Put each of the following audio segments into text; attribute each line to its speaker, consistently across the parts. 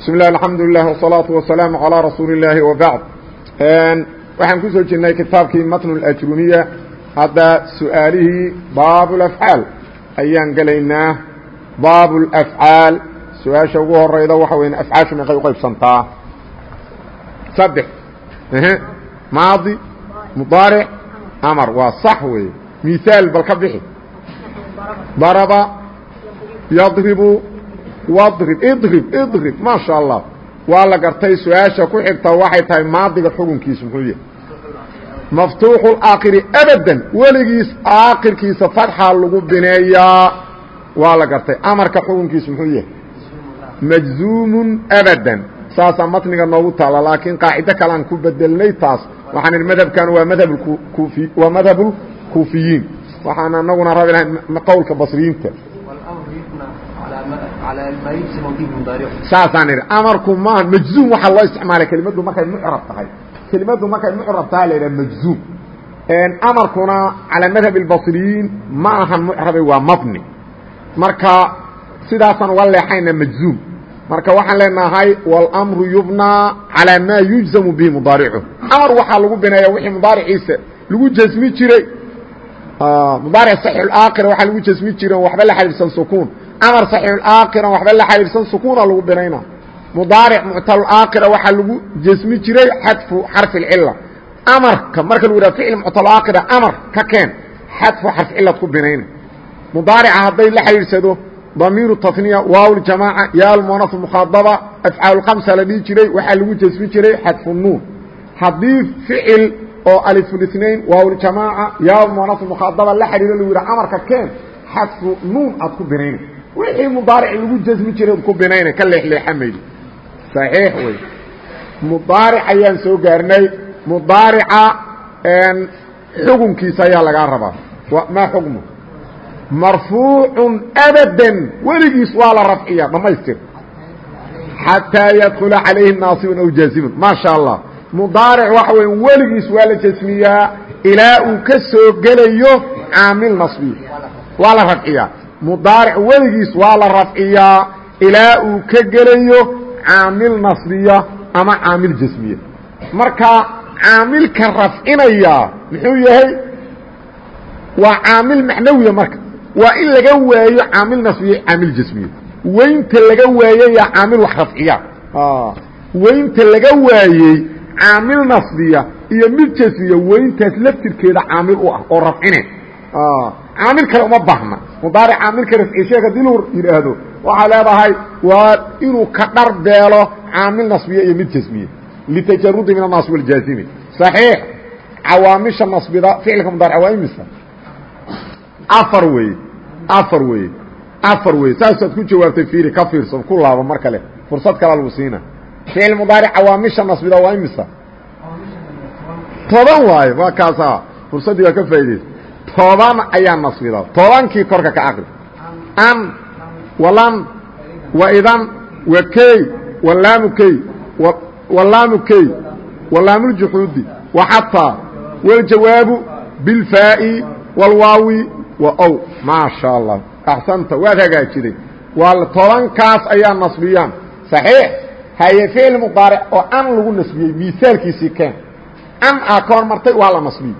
Speaker 1: bismi illah alxamdu lilah wsalaatu wasalaamu calaa rasuuli illaahi wabacd waxaan ku soo jirnay kitaabkii matnu اlajrumiya hadda su'aalihii baab lafcaal ayaan gelaynaa baab lafcaal su'aasha ugu horeyda waxa weya afcaashu meeqay uqaybsantaa saddex. Maadi mudaaric amar. Waa sax weeye. Mihaal bal ka bixi. Daraba yadribu wadrib idrib idrib maa sha allah waa la gartay su'aasha ku xigta waxay tahay maadiga xukunkiisa muxuu yahay maftuuxu aakhiri abadan weligiis aakhirkiisa fatxa lagu bineeyaa waa la gartay. Amarka xukunkiisa muxuu yahay majzuumun abadan. Saasaa matniga noogu taala laakiin qaacido kalean ku bedelnay taas. Waxaan madhabkan waa madhab waa madhabulkuufiyiin waxaan anaguna rabi lahay qowlka basriyiinta saasaan idhi amarku maaha majzuum waxaa loo isticmaalay kelimadu markay mucrab tahay kelimadu markay mucrab tahay la yidhaha majzuum amarkuna calaa madhab اlbasriyiin ma ahan mucrabe waa mabni marka sidaasaan uga leexayna majzuum marka waxaan leenahay wاlmru yubnaa calىa maa yujzamu bihi mudaaricu amar waxaa lagu bineeya wixii mudaariciisa lagu jasmi jiray mudaaric saxiixaakira waxaa lagu jasmi jiray waxba la xariirsan sukuun amar saxiixulaakira waxba la xariirsan sukuuna lagu binayna. Mudaaric muctalaaakira waxaa lagu jasmi jiray xadfu xarfi اlcila amarka marka lagu yidhaha ficil muctalaaakira amar ka keen xadfu xarf cilad ku binayna. Mudaarica hadday la xariirsado damiiru taniya waaw ljamaaca yaalmunas mukhaadaba afcaal khamsa la dhihi jiray waxaa lagu jasmi jiray xadfu nuun. Haddii ficil oo alifulinain waawljamaaca yaalmunas mukhaadaba la xidhiiro lagu yidha amarka keen xadfu nuun aad ku binayna wixii mudaaric lagu jasmi jiray ad ku binayna ka leexleexa maydo saxiix wey mudaaric ayaan soo gaarnay. Mudaarica xukunkiisa ayaa lagaa rabaa. Maa xukmu? Marfuucu abadan. Weligiis waa la rafciya dhammaystir xataa yadkula calayhi naasibun aw jaazimun maa sha allah mudaaric waxa weya weligiis waa la jasmiyaa ilaa uu ka soo gelayo caamil nasbiy waa la rafciyaa mudaaric weligiis waa la rafciyaa ilaa uu ka gelayo caamil nasbiya ama caamil jasmiya. Marka caamilka rafcinaya muxuu yahay waa caamil macnawiya marka. Waa in laga waayo caamil nasbiye caamil jasmiye weynta laga waayeyaa caamil wax rafciya. Weynta laga waayey caamil nasbiya iyo mid jasmiya weyntaas laftirkeeda caamil u ah oo rafcine caamil kale uma baahna mudaaric caamilka rafci sheek haddii lu yidhaahdo waxaa leedahay waa inuu ka dhar beelo caamil nasbiya iyo mid jasmiye litajarudi min annaas waljaazimi صaxiix cawaamisha nasbida ficilka mudaaric waa imisa afar weeye afar weeye afar weye saasaad ku jawaabtay fiiri ka fiirsan ku laabo mar kale. Fursad kala lagu siina. Ficil mudaaric cawaamisha nasbida waa imisa toban waayo waa kaasaa. Fursaddii waa ka faa'idaysa toban ayaa nasbida tobankii korka ka aqri. An walan waidan wa key walaamu key walaamu key walaamuljuxuudi waxataa waljawaabu bilfaa'i walwaawi wa ow maa sha allah axsanta waad hagaajiday waa tobankaas ayaa nasbiyaan. Saxiix haye ficil mudaaric oo an lagu nasbiyey miaalkiisii keen. An aa ka hor martay waa la nasbiyey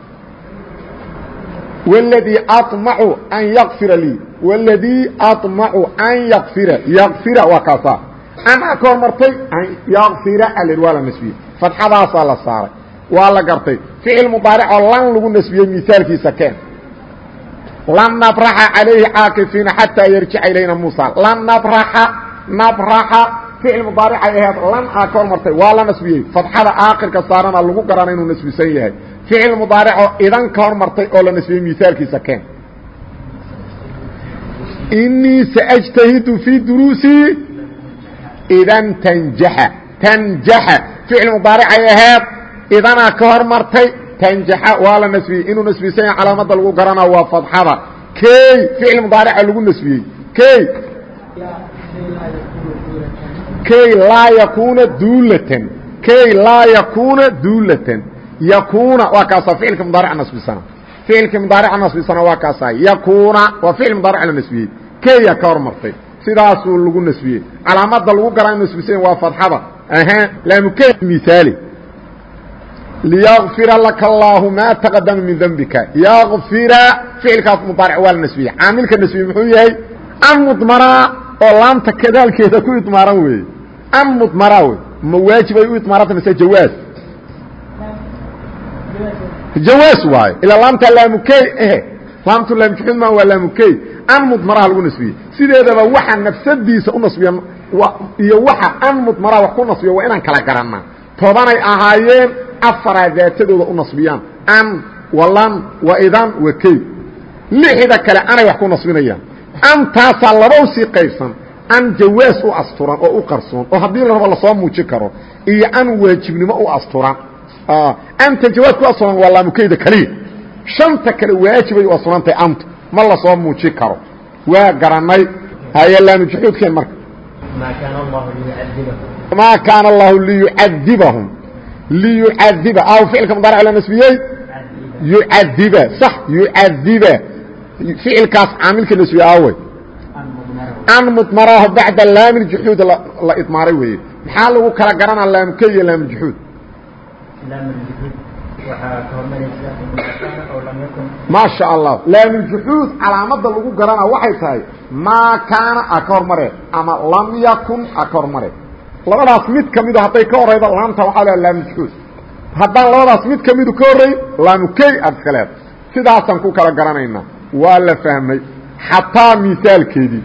Speaker 1: wاladii aطmacu an yakfira lii wاladii aطmacu an yakfira yakfira waa kaasaa an aa ka hor martay an yakfira al waa la nasbiyey fadxadaasaa la saaray waa la gartay ficil mudaaric oo lan lagu nasbiyey miaalkiisa keen lan nabraxa calayhi caakifiina xataa yarjica ilayna muusa lan nabraxa nabraxa ficil mudaaricay aheed lan aa ka hormartay waa la nasbiyey fadxada aakhirka saarana lagu garana inuu nasbisan yahay ficil mudaarico idan ka hormartay oo la nasbiyey misaalkiisa keen. Inii saajtahidu fii duruusii idan tanjaxa tanjaxa ficil mudaaricay aheed idanaa ka hormartay tanjaxa waa la nasbiyey. Inuu nasbisan yahay calaamadda lagu garana waa fadxada. Key ficil mudaarica lagu nasbiyey. Key key laa yakuuna duulatan. Key laa yakuuna duulatan yakuuna waa kaasaa ficilka mudaarica nasbisana ficilka mudaarica nasbisana waa kaasaa yakuuna waa ficil mudaaric la nasbiyey. Keya ka hormartay. Sidaasuu lagu nasbiyey. Calaamada lagu garaa inu nasbisan waa fadxada. Laamukey miaali liyakfira laka allaahu maa taqadama min dembika yakfira ficilkaas mudaaric waa la nasbiyey. Caamilka nasbiye muxuu yahay? An mudmaraa oo laamta kadaalkeeda ku idmaaran weeye. An mudmaraa wey ma waajibay u idmaaranta mise jawaaz jawaaz waayo ilaa laamta laamukey ehe. Laamtu laamjuxuud ma waa laamukey an mudmaraha lagu nasbiyey. Sideedaba waxa nafsadiisa u nasbiya iyo waxa an mudmaraha wax ku nasbiya waa inaan kala garanaa tobanay ahaayeen afaraa daatadooda u nasbiyaan. An walan waidan wa key lixda kale anay wax ku nasbinayaan. Antaasaa laba u sii qaybsan. An jawaas u asturan oo u qarsoon oo haddii la rabo la soo muujin karo iyo an waajibnimo u asturan anta jawaas ku asturan waa laamukeyda keliya shanta kale waajibay u asturantahay anta ma la soo muujin karo. Waa garanay haye laamujuxuudkeen marka. Maa kaana allahu liyucadibahum liyucadiba aw ficilka mudaaric la nasbiyey? Yucadiba sax yucadiba ficilkaas caamilka nasbiye aawey an mudmaraaho bacda laami juxuud la idmaaray weeye. Maxaa lagu kala garanaa laamke iyo laamjuxuud maasha allah. Laamuljuxuud calaamada lagu garanaa waxay tahay maa kaana a ka hormare ama lam yakun a ka hormare. Labadaas mid ka midu hadday ka horaydo laamta waxaa leha laamuljuxuud haddaan labadaas mid ka midu ka horray laamukey aad iska leeda ku kala garanaynaa. Waa la fahmay xataa misaalkeedii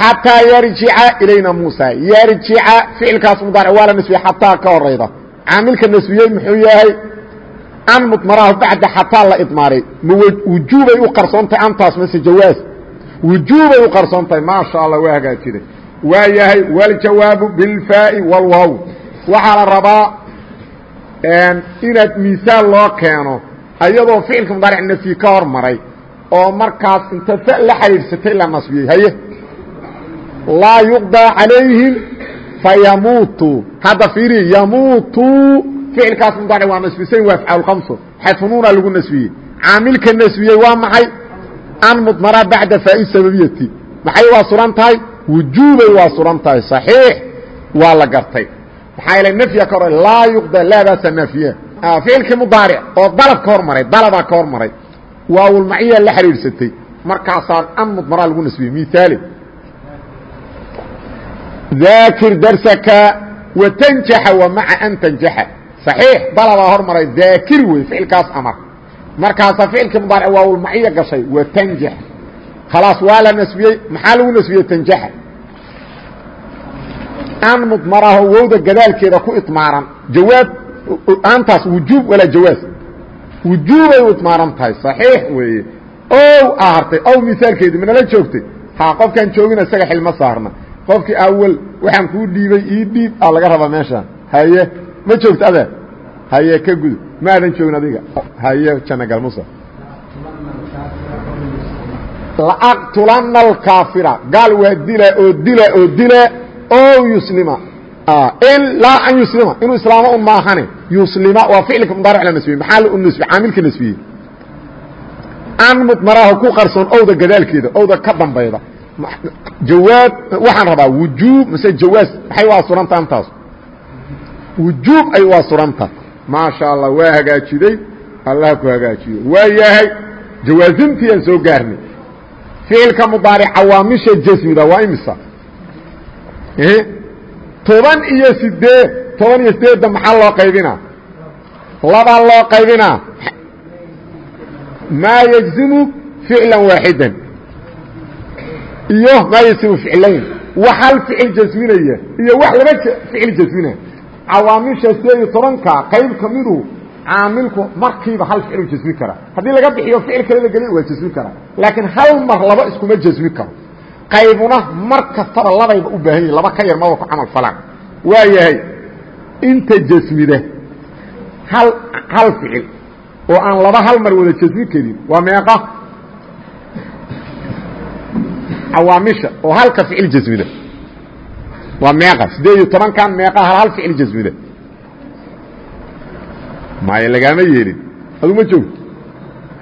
Speaker 1: xataa yarjica ilayna muusa. Yarjica ficilkaas mudaaric waa la nasbiyey xataa ka horayda caamilka nasbiyey muxuu yahay? An mudmaraahu bacda xataa la idmaaray. Ma wujuubay u qarsoontahay antaas mase jawaaz wujuubay u qarsoontahay maasha allah waa hagaajiday waa yahay waljawaabu bilfaai walwow waxaa la rabaa inaad misaal loo keeno ayadoo ficilka mudaaric nafyi ka hor maray oo markaas inta fa la xidhiidhsatay la nasbiyey haye laa yuqضىa عalayhim fayamuutuu hadda fiiri yamuutuu ficilkaas mudaaric waa nasbisayn waa afcaal kamso xadfunuuna lagu nasbiyey caamilka nasbiyey waa maxay an mudmara bacda faa'i sababiyati maxay waa suran tahay wujuubay waa suran tahay صaxiix waa la gartay maxaa yeele nafya ka hor laa yuqda laadaasa naafiya ficilkii mudaaric oo dalab ka hor maray dalabaa ka hor maray waawulmaciya la xidhiidhsatay markaasaa an mudmaraa lagu nasbiyey miaali daakir darsaka watanjaxa wa maca an tanjaxa. صaxiix dalabaa hor maray daakir wey ficilkaas amar. Markaasaa ficilkii mudaaric waawulmaciya gashay watanjax khalaas waa la nasbiyey maxaa lagu nasbiyey tanjaxa? An mudmaraho wowda gadaalkeeda ku idmaaran jawaab aantaas wujuub walaa jawaaz wujuubay u idmaaran tahay صaxiix weeye. Ow a hartay ow misaalkeedii manala joogtay? Ha qofkaan joogina isaga xilma saarna qofkii awal waxaan kuu dhiibay ii dhiib a laga rabaa meeshaan. Haye ma joogto adeer haye ka gudub ma aadan joogin adiga. Haye janagal musa. Laaqtulana alkaafira. Gaal waa dila oo dila oo dila. O yuslima. Ilaa an yuslima. Inuu islaamo un maahane yuslima waa ficilka mudaaric la nasbiyey maxaa la nasbiyey caamilka nasbiyey an mudmaraaho ku qarsoon owda gadaalkeeda owda ka dambayda jawaab waxaan rabaa wujuub mase jawaaz maxay waa suranta antaas wujuub ay waa suranta maasha allah waa hagaajiday allah ku hagaajiyo. Waa yahay jawaazintiiaan soo gaarnay. Ficilka mudaaric cawaamisha jasmida waa imisa? Toban iyo sideed toban iyo sideedda maxaa loo qaybinaa? Labaa loo qaybinaa. Maa yجزimu ficla waaxida iyo maa yجزimu ficlayn wax hal ficil jasminaya iyo wax laba ficil jasminaya cawaamisha sideed iyo tobanka qayb kamidu caamilku markiiba hal ficil jasmi kara. Haddii laga bixiyo ficil kale la geliy waa jasmi kara. Laakiin hal mar laba iskuma jasmi karo. Qaybuna mar kastaba labayba u baahan yihiin laba ka yar maba ku camal falaan. Waa yahay inta jasmida hal hal ficil oo aan laba hal mar wada jasmi karin waa meeqa cawaamisha oo halka ficil jasmida waa meeqa sideed iyo tobankan meeqa hal hal ficil jasmida maya lagaama yeelin aduma joogto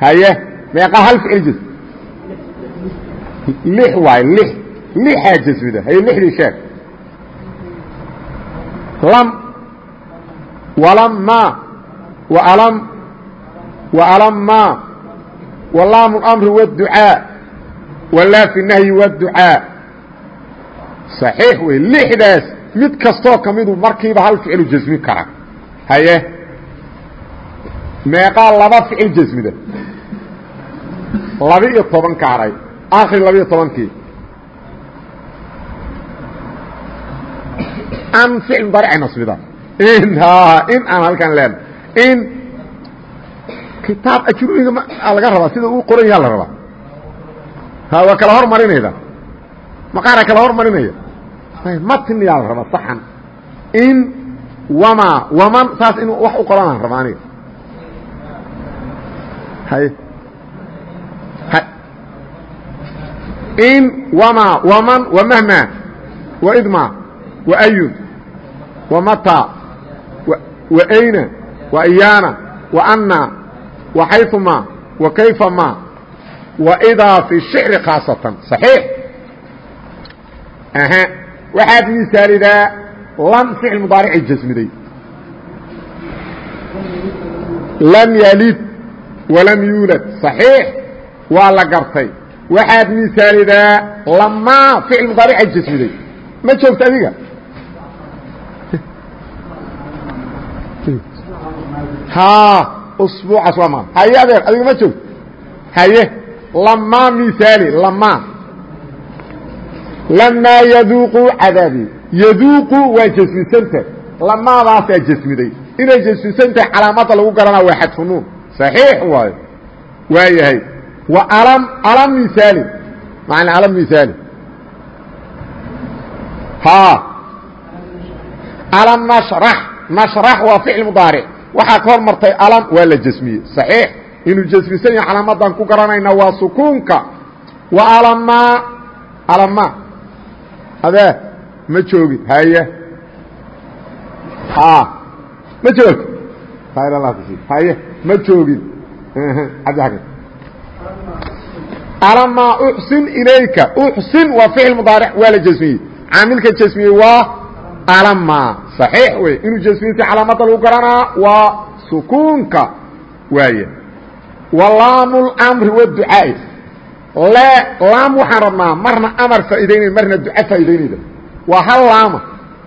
Speaker 1: haye meeqa hal ficil jasmi lix waay lix lixaa jasmida haye lixdii sheeg lam walamma walam walamma walaamu اlamri wاdducaa walaa fi nahyi wاdducaa صaxiix wey lixdaas mid kastoo ka midu markiiba hal ficlu jasmi kara. Haye? Meeqaa laba ficil jasmida. Laba-iyo toban kaaray akri laba-iyo tobankii. An ficil mudaarica nasbida. In in aan halkan leena in kitaab ajruiga laga rabaa sida uu qoran yaha la rabaa ha waa kala hor marinayda maqaara kala hor marinaya matniyaa la saxan. In wama waman saas inuu wax u qoranaan raba aniga. Hay. In wama waman wamahma waidma waayun wamata waayna waiyana waana waxayثuma wakayfama waidaa fi shicri khaasatan صaxiix waxaad misaalidaa lam ficil mudaaricay jasmiday lam yalid walam yuulad صaxiix waa la gartay waxaad misaalidaa lamaa ficil mudaaricay jasmiday ma joogto adiga usbuucaas waa maa haye adeer adiga ma joogto haye lamaa misaali lamaa lamaa yaduuquu cadaabi yaduuqu waa jasmisanta lamaadaasaa jasmiday. Inay jasmisantahay calaamadda lagu garanaa waa xadfu nuun. صaxiix waayo waa yahay. Wa alam alam misaali macna alam misaali ha. Alam nashrax nashrax waa ficil mudaaric. Waxaa ka hor martay alam waa la jasmiyey. صaxiix inuu jasmisan yahay calaamadan ku garanayna waa sukuunka. Wa alama alama adee ma joogin haye. Ma joogto haye ma joogin alama uxsin ilayka. Uxsin waa ficil mudaaric waa la jasmiyey caamilka jasmiyey waa alama صaxiix wey. Inuu jasmiyeysa calaamadda lagu garanaa waa sukuunka waaya wa laamu اlamri wاducaa'i le laam waxaan rabnaa marna amar faa'idaynay marna duca faa'idaynayda waa hal laama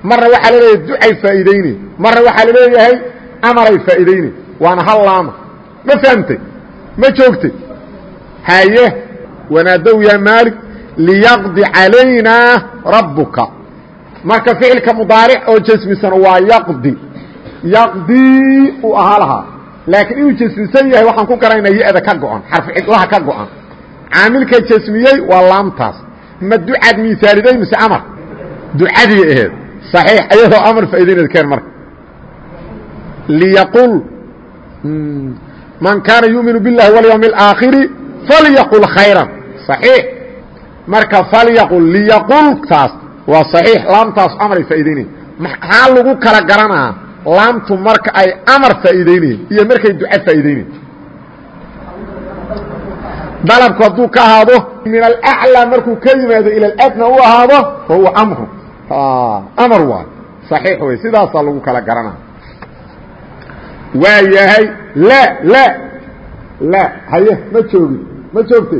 Speaker 1: marna waxaa la leeyahay ducay faa'idaynay marna waxaa la leeyahay amaray faa'idaynay waana hal laama ma fahamtay? Ma joogtay? Haye wanaadow yaa maalik liyaqdi calaynaa rabbuka. Marka ficilka mudaaric oo jasmisan waa yaqdi. Yaqdii uu ahaa laakiin inuu jasmisan yahay waxaan ku garanayna ya-da ka go-an xarfu cidlaha ka go-an caamilka jasmiyey waa laamtaas ma ducaad misaaliday mise amar ducadii aheed صaxiix ayadoo amar faa'idaynad keen marka liyaqul man kaana yuuminu biاllahi walyawm اlaakhiri falyaqul khayran صaxiix marka falyaqul liyaqul taas waa صaxiix laamtaas amaray faa'idaynaya maxaa lagu kala garanaa laamtu marka ay amar faa'iidaynayen iyo markay duca faa'iidaynayen dalabku hadduu ka ahaado min alaclى markuu ka yimaado ila aladna u ahaado fa huwa amru ah, amar waay صaxiix wey sidaasaa lagu kala garana waa yahay la la la haye ma joogin ma joogte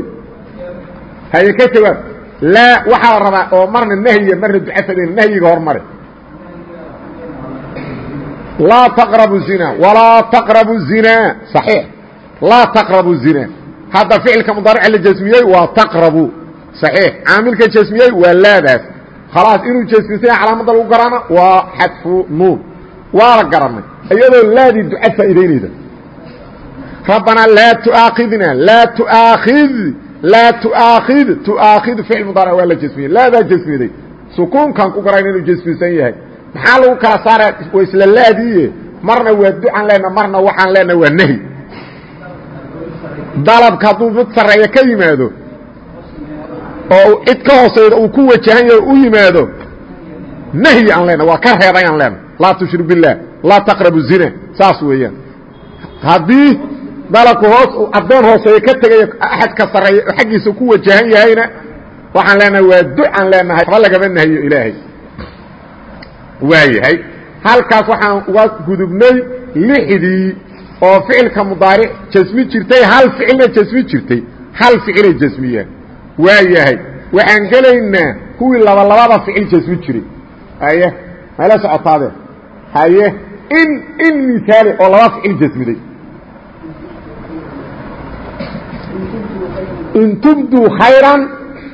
Speaker 1: haye ka jawaab. La waxaa la rabaa oo marna nahyiya marna duca faaidayna nahyiga hormare laa taqrabu zina walaa taqrabu zina صaxiix laa taqrabu zina hadda ficilka mudaarica la jasmiyey waa taqrabu صaxiix caamilka jasmiyey waa laadaas khalaas inuu jasmisanya calaamadda lagu garana waa xadfu nuun waa la garanay iyadoo laadii duca faa'idaynayda rabbanaa laa tuaakhidna laa tuaakhid laa tuaakhid tuaakhid ficil mudaaric waa la jasmiyey laadaa jasmiday sukuunkan ku garayna inuu jasmisan yahay maxaa lagu kala saara waa isla laadiiye marna waa ducan leenna marna waxaan leenna waa nehi. Dalabka hadduu mid sarreeya ka yimaado oo cid ka hooseyda uu ku wajahan yahay u yimaado nahyi aan leenna waa ka reebay aan leenna. Laa tushrik biاllah laa taqrabu zina saas weeyaan. Haddii dalabku hoos addoon hooseeya ka tegayo axadka sarreeya oo xaggiisa ku wajahan yahayna waxaan leenahay waa ducaan leenahay waxba lagama ilaahay waayahay halkaas waxaan uga gudubnay lixdii oo ficilka mudaaric jasmi jirtay hal ficilna jasmi jirtay hal ficilay jasmiyeen. Waa yahay. Waxaan gelaynaa kuwii labalabada ficil jasmi jiray. Haye mayla socotaadee? Haye in in misaali oo laba ficil jasmiday. In tubduu khayran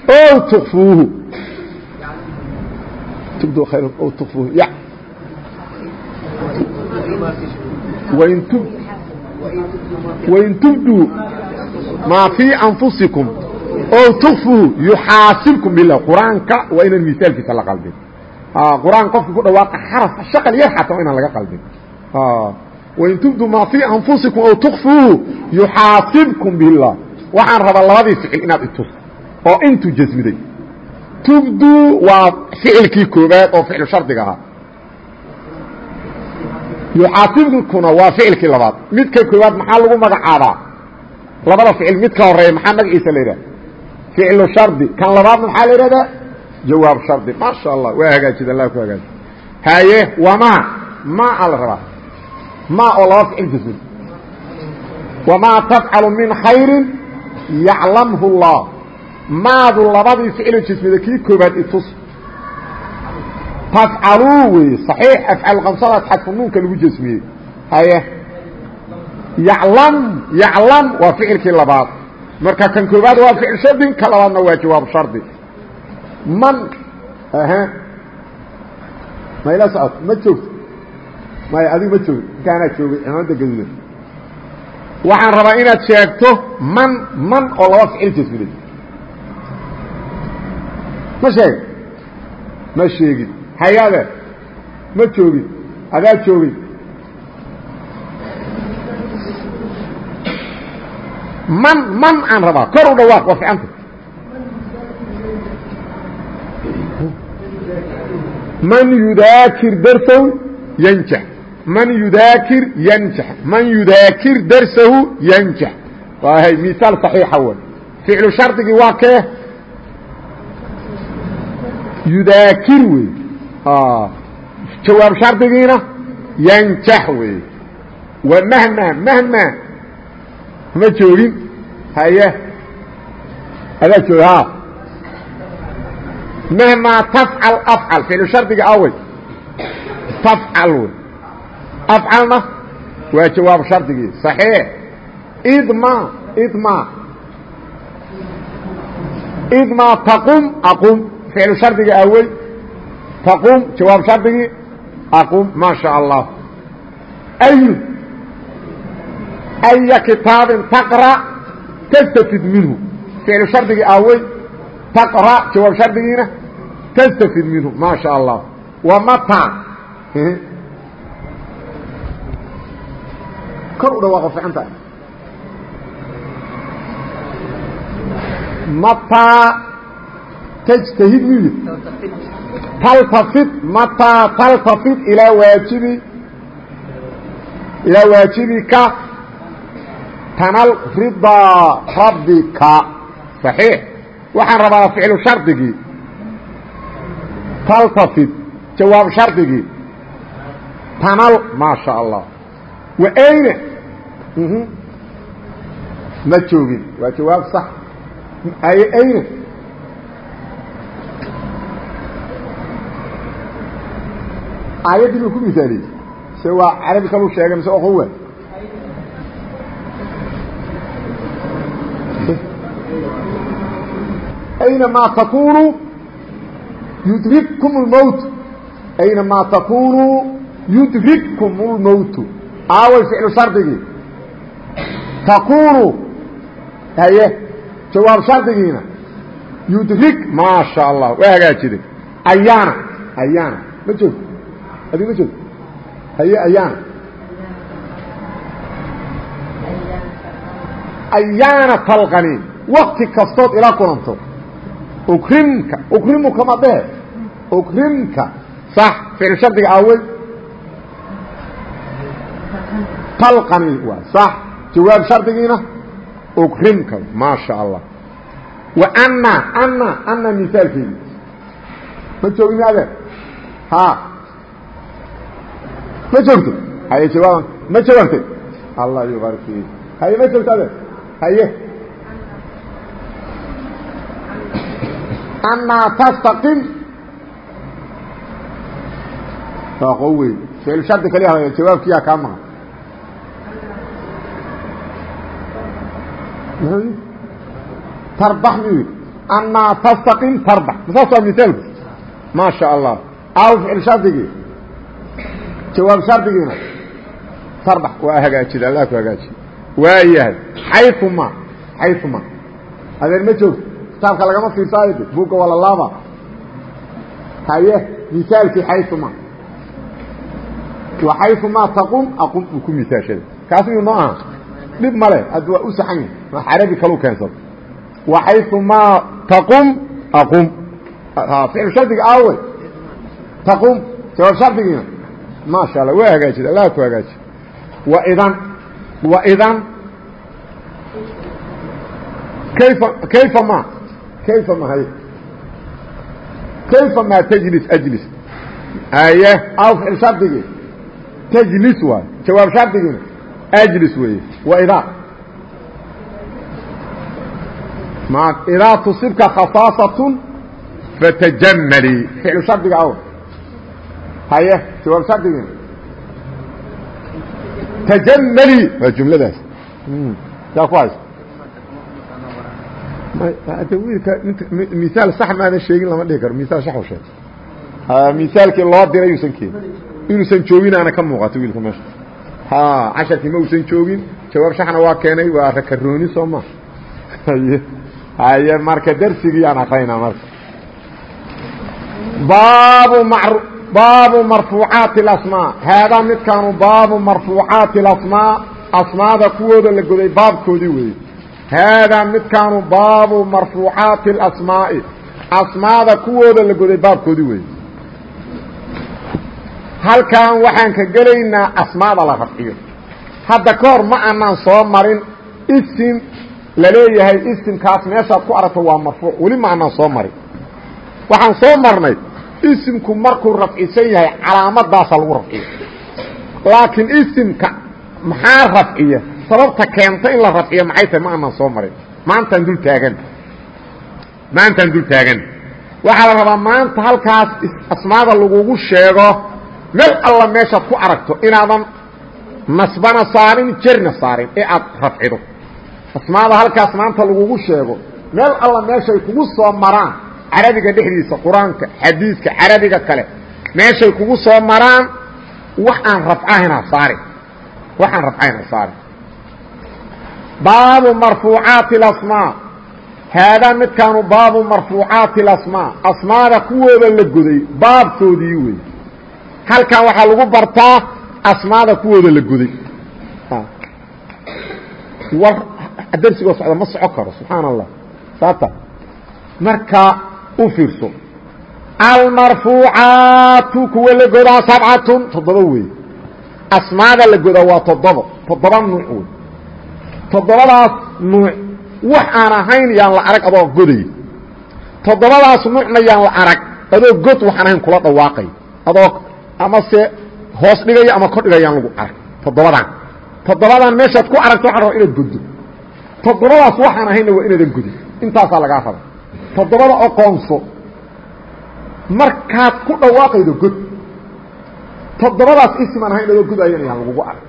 Speaker 1: o tukfuuhu tubduu khayran o tukfuuhu ya wain tub wain tubduu maa fii anfusikum oo tukfuuhu yuxaasibkum bilah qur'aanka waa inaan misaalkiisa la qaldin qur'aan qofka ku dhawaaqa xaraf shaqal yar xataa inaan laga qaldin wain tubduu maa fii anfusikum oo tukfuuhu yuxaasibkum bilah waxaan rabaa labadii ficil inaad itus oo intuu jasmiday tubduu waa ficilkii koobaad oo ficlu shardiga ahaa. Yuxaasibkuna waa ficilkii labaad. Midka koowaad maxaa lagu magacaabaa? Labada ficil midka horreeya maxaa magaciisa la yidhaha ficlu shardi. Kan labaadna maxaa la yidhahdaa? Jawaab shardi. Maasha allah waa hagaajid allah ku hagaaji haye wamaa ma a la rabaa. Ma oo laba ficil jasmid wamaa tafcalu min khayri yaclamhu اllah maadu labadii ficilo jasmida kii koobaad itus tafcaluu weeye صaxiix afcaal kamsadaas xadfu nuunka lagu jasmiyey haye. Yaclam yaclam waa ficilkii labaad. Marka kan koobaad waa ficil shardi ka labaadna waa jawaab shardi. Man mayla socod ma joogto maya adigu ma joogto inkaanaa joogay cimaamada gaduudan waxaan rabaa inaad sheegto man man oo laba ficil jasmiday ma sheeg ma sheegin. Hayade ma joogin? Adaa joogin? Man man aan rabaa. Kor u dhawaaq waa ficanta man yudaakir darsahu yanjax man yudaakir yanjax man yudaakir darsahu yanjax misaal صaxiixa wey ficlu shardigii waa kee yudaakir wey jawaab shardigiina yanjax wey wa mahma mahma ma joogin haye adaa jooga mahmaa tafcal afcal ficlu shardiga awey tafcal wey afcalna waa jawaab shardigii صaxiix idma idma idma taqum aqum ficlu shardiga awey taqum jawaab shardigii aqum maa sha allah ayu aya kitaabin taqra tastafid minhu ficlu shardigii awey taqra jawaab shardigiina tastafid minhu maa sha allah wa mata kor u dhawaaqo ficanta mataa tajtahid miy taltafid mataa taltafid ilaa waajibi. Ilaa waajibika. Tanal ridaa rabbika. صaxiix waxaan rabaa ficlu shardigii. Taltafid jawaab shardigii. Tanal maa sha allah. Wa ayna? Ma joogin. Waa jawaab sax. Ayna aayaddii buu ku misaaliyey se waa carabi kalu sheegay mise oqowa aynamaa takunuu yudrikkum اlmowt aynamaa takunuu yudrikkum اlmowtu aaway ficlu shardigii takunu haye jawaab shardigiina yudrik maa sha allah waa hagaajiday ayaana ayaana ma joogto adig ma joogto haye ayaana ayaana talqani. Wakti kastood ila kulanto. Ukrimka ukrimuka ma dhehe. Ukrimka sax ficil shardiga aawey talqani waa sax jawaab shardigiina. Ukrimka maa sha allah wa anna anna anna misaalkeedi. Ma joogin adeer ha ma joogto haye jawaab ma jawaabtay allah yubarki haye ma joogto adeer haye anaa tastaqim saaqo wey ficil shardi kaliya haya jawaabkiyaa kaa maqan tarbax mi. Anaa tastaqim tarbax masaas waa misaalku maa sha allah aw ficil shardigii jawaab shardigiina. Tarbax waa hagaajida allah ku hagaajiye waa yahay xayuma xayuma adeer ma joogto kitaabka lagama fiirsaayo buugga waa la laaba. Haye misaalkii xayuma wa xayumaa taqum aqum uu ku misaashaday. Kaas iyuu noo aha. Dhib male hadda waa u saxan yahi waa xarabi kalu keensado wa xayumaa taqum aqum. Ficil shardiga aawe. Taqum jawaab shardigiina maasha allah waa hagaajida allah ku hagaaji. Wa idan wa idan. Kayfa kayfa ma? Kayfa ma hay? Kayfa ma tajlis ajlis? Aye aw ficil shardigii. Tajlis waay jawaab shardigiina ajlis weeye. Wa idaa ma idaa tusibka khasaasatun fatajamali ficlu shardiga aw haye jawaab shardigiina tajamali waa jumladaas yaa ku hayso wiilka misaal sax maadan sheegin lama dhihi karo misaal sax u sheeg misaalkii loo diray yuusan keenin inuusan joogin aana ka muuqato wiilka meesha ha casharkii ma uusan joogin jawaab shaxna waa keenay waa rakarooni soo ma haye. Haye marka darsigii aan aqrayna marka baabu baabu marfuucaati alasmaa. Haadaa midkaanu baabu marfuucaati alasmaa asmaada kuwooda la goday baabkoodii weye haadaa midkaanu baabu marfuucaati alasmaa'i asmaada kuwooda la goday baabkoodii weye halkan waxaan ka gelaynaa asmaada la rafciyo. Hadda ka hor ma aanaan soo marin isim la leeyahay isimkaas meeshaad ku aragto waa marfuuc. Weli ma aanaan soo marin. Waxaan soo marnay isimku markuu rafcisan yahay calaamadaasa lagu rafciyo laakiin isimka maxaa rafciya? Sababta keenta in la rafciyo maxay tahay? Ma anaan soo marin. Maantaan dul taagan. Maantaan dul taagan. Waxaa la rabaa maanta halkaas asmaada lagugu sheego meel alla meeshaad ku aragto inaadan nasbana saarin jerna saarin ee aad rafcido. Asmaada halkaas maanta lagugu sheego meel alla meeshay kugu soo maraan carabiga dhexdiisa qur'aanka xadiiska carabiga kale. Meeshay kugu soo maraan wax aan rafcahayna saarin wax aan rafcahayna saarin baabu marfuucaati اlasmaa haadaa midkaanu baabu marfuucaati اlasmaa asmaada kuwooda la goday baabkoodii wey halkan waxaa lagu bartaa asmaada kuwooda la goday. War darsigoo socda ma soco karo subxaan allah saata. Marka u fiirso. Almarfuucaatu kuwa la godaa sabcatun toddoba weeye asmaada la godaa waa toddoba toddoba nuuc wey toddobadaas nuuc wax aan ahayn yaan la arag adoo goday. Toddobadaas nuucna yaan la arag adoo god waxaan ahayn kula dhawaaqay. Adoo ama se hoos dhigaya ama kor dhigayaan lagu arag. Toddobadan toddobadan meeshaad ku aragto waxaa raba inaad goddo. Toddobadaas waxaan ahayna waa inaadan godin. Intaasaa lagaa raba toddobada oqoonso markaad ku dhawaaqaydo god. Toddobadaas ismaan ahayn adoo godayan ayaan lagugu arag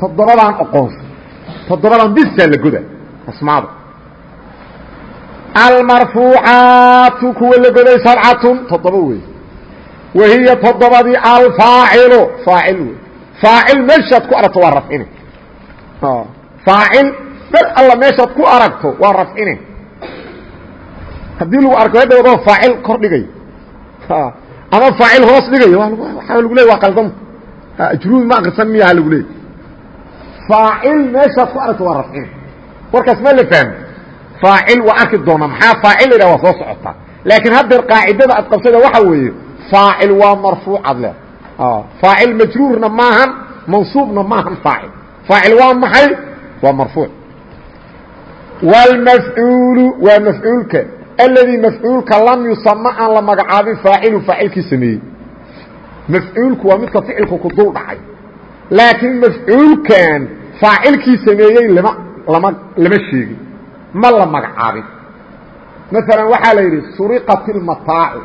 Speaker 1: toddobadan oqoonso toddobadan bisaa la goda asmaada. Almarfuucaatu kuwa la goday sabcatun toddoba wey wahiya toddobadii alfaacilu faacil wey faacil meeshaad ku aragto waa rafcine. Faacil mel alla meeshaad ku aragto waa rafcine haddii lagu arko hadha adoo faacil kor dhigay. Ama faacil hoos dhigay. Waxaa lagu leey waa qaldam ajruumi ma akrisan miyaha lagu leey faacil meeshaad ku aragto waa rafcine warkaas ma la fahmi faacil waa arki doonaa maxaa faacil la yidhaha waa soo socotaa laakiin haddeer qaacidada ad qabsada waxa weeye faacil waa marfuucad le faacil majruurna maahan mansuubna maahan faacil. Faacil waa maxay? Waa marfuuc. Wاlmafcuulu waa mafcuulka aladii mafcuulka lam yusama aan la magacaabin faacilu faacilkii sameeyey. Mafcuulku waa midka ficilku ku dul dhacay. Laakiin mafcuulkan faacilkii sameeyey lama lama lama sheegin. Ma la magacaabin. Maala waxaa la yidhi suriqat اlmataacu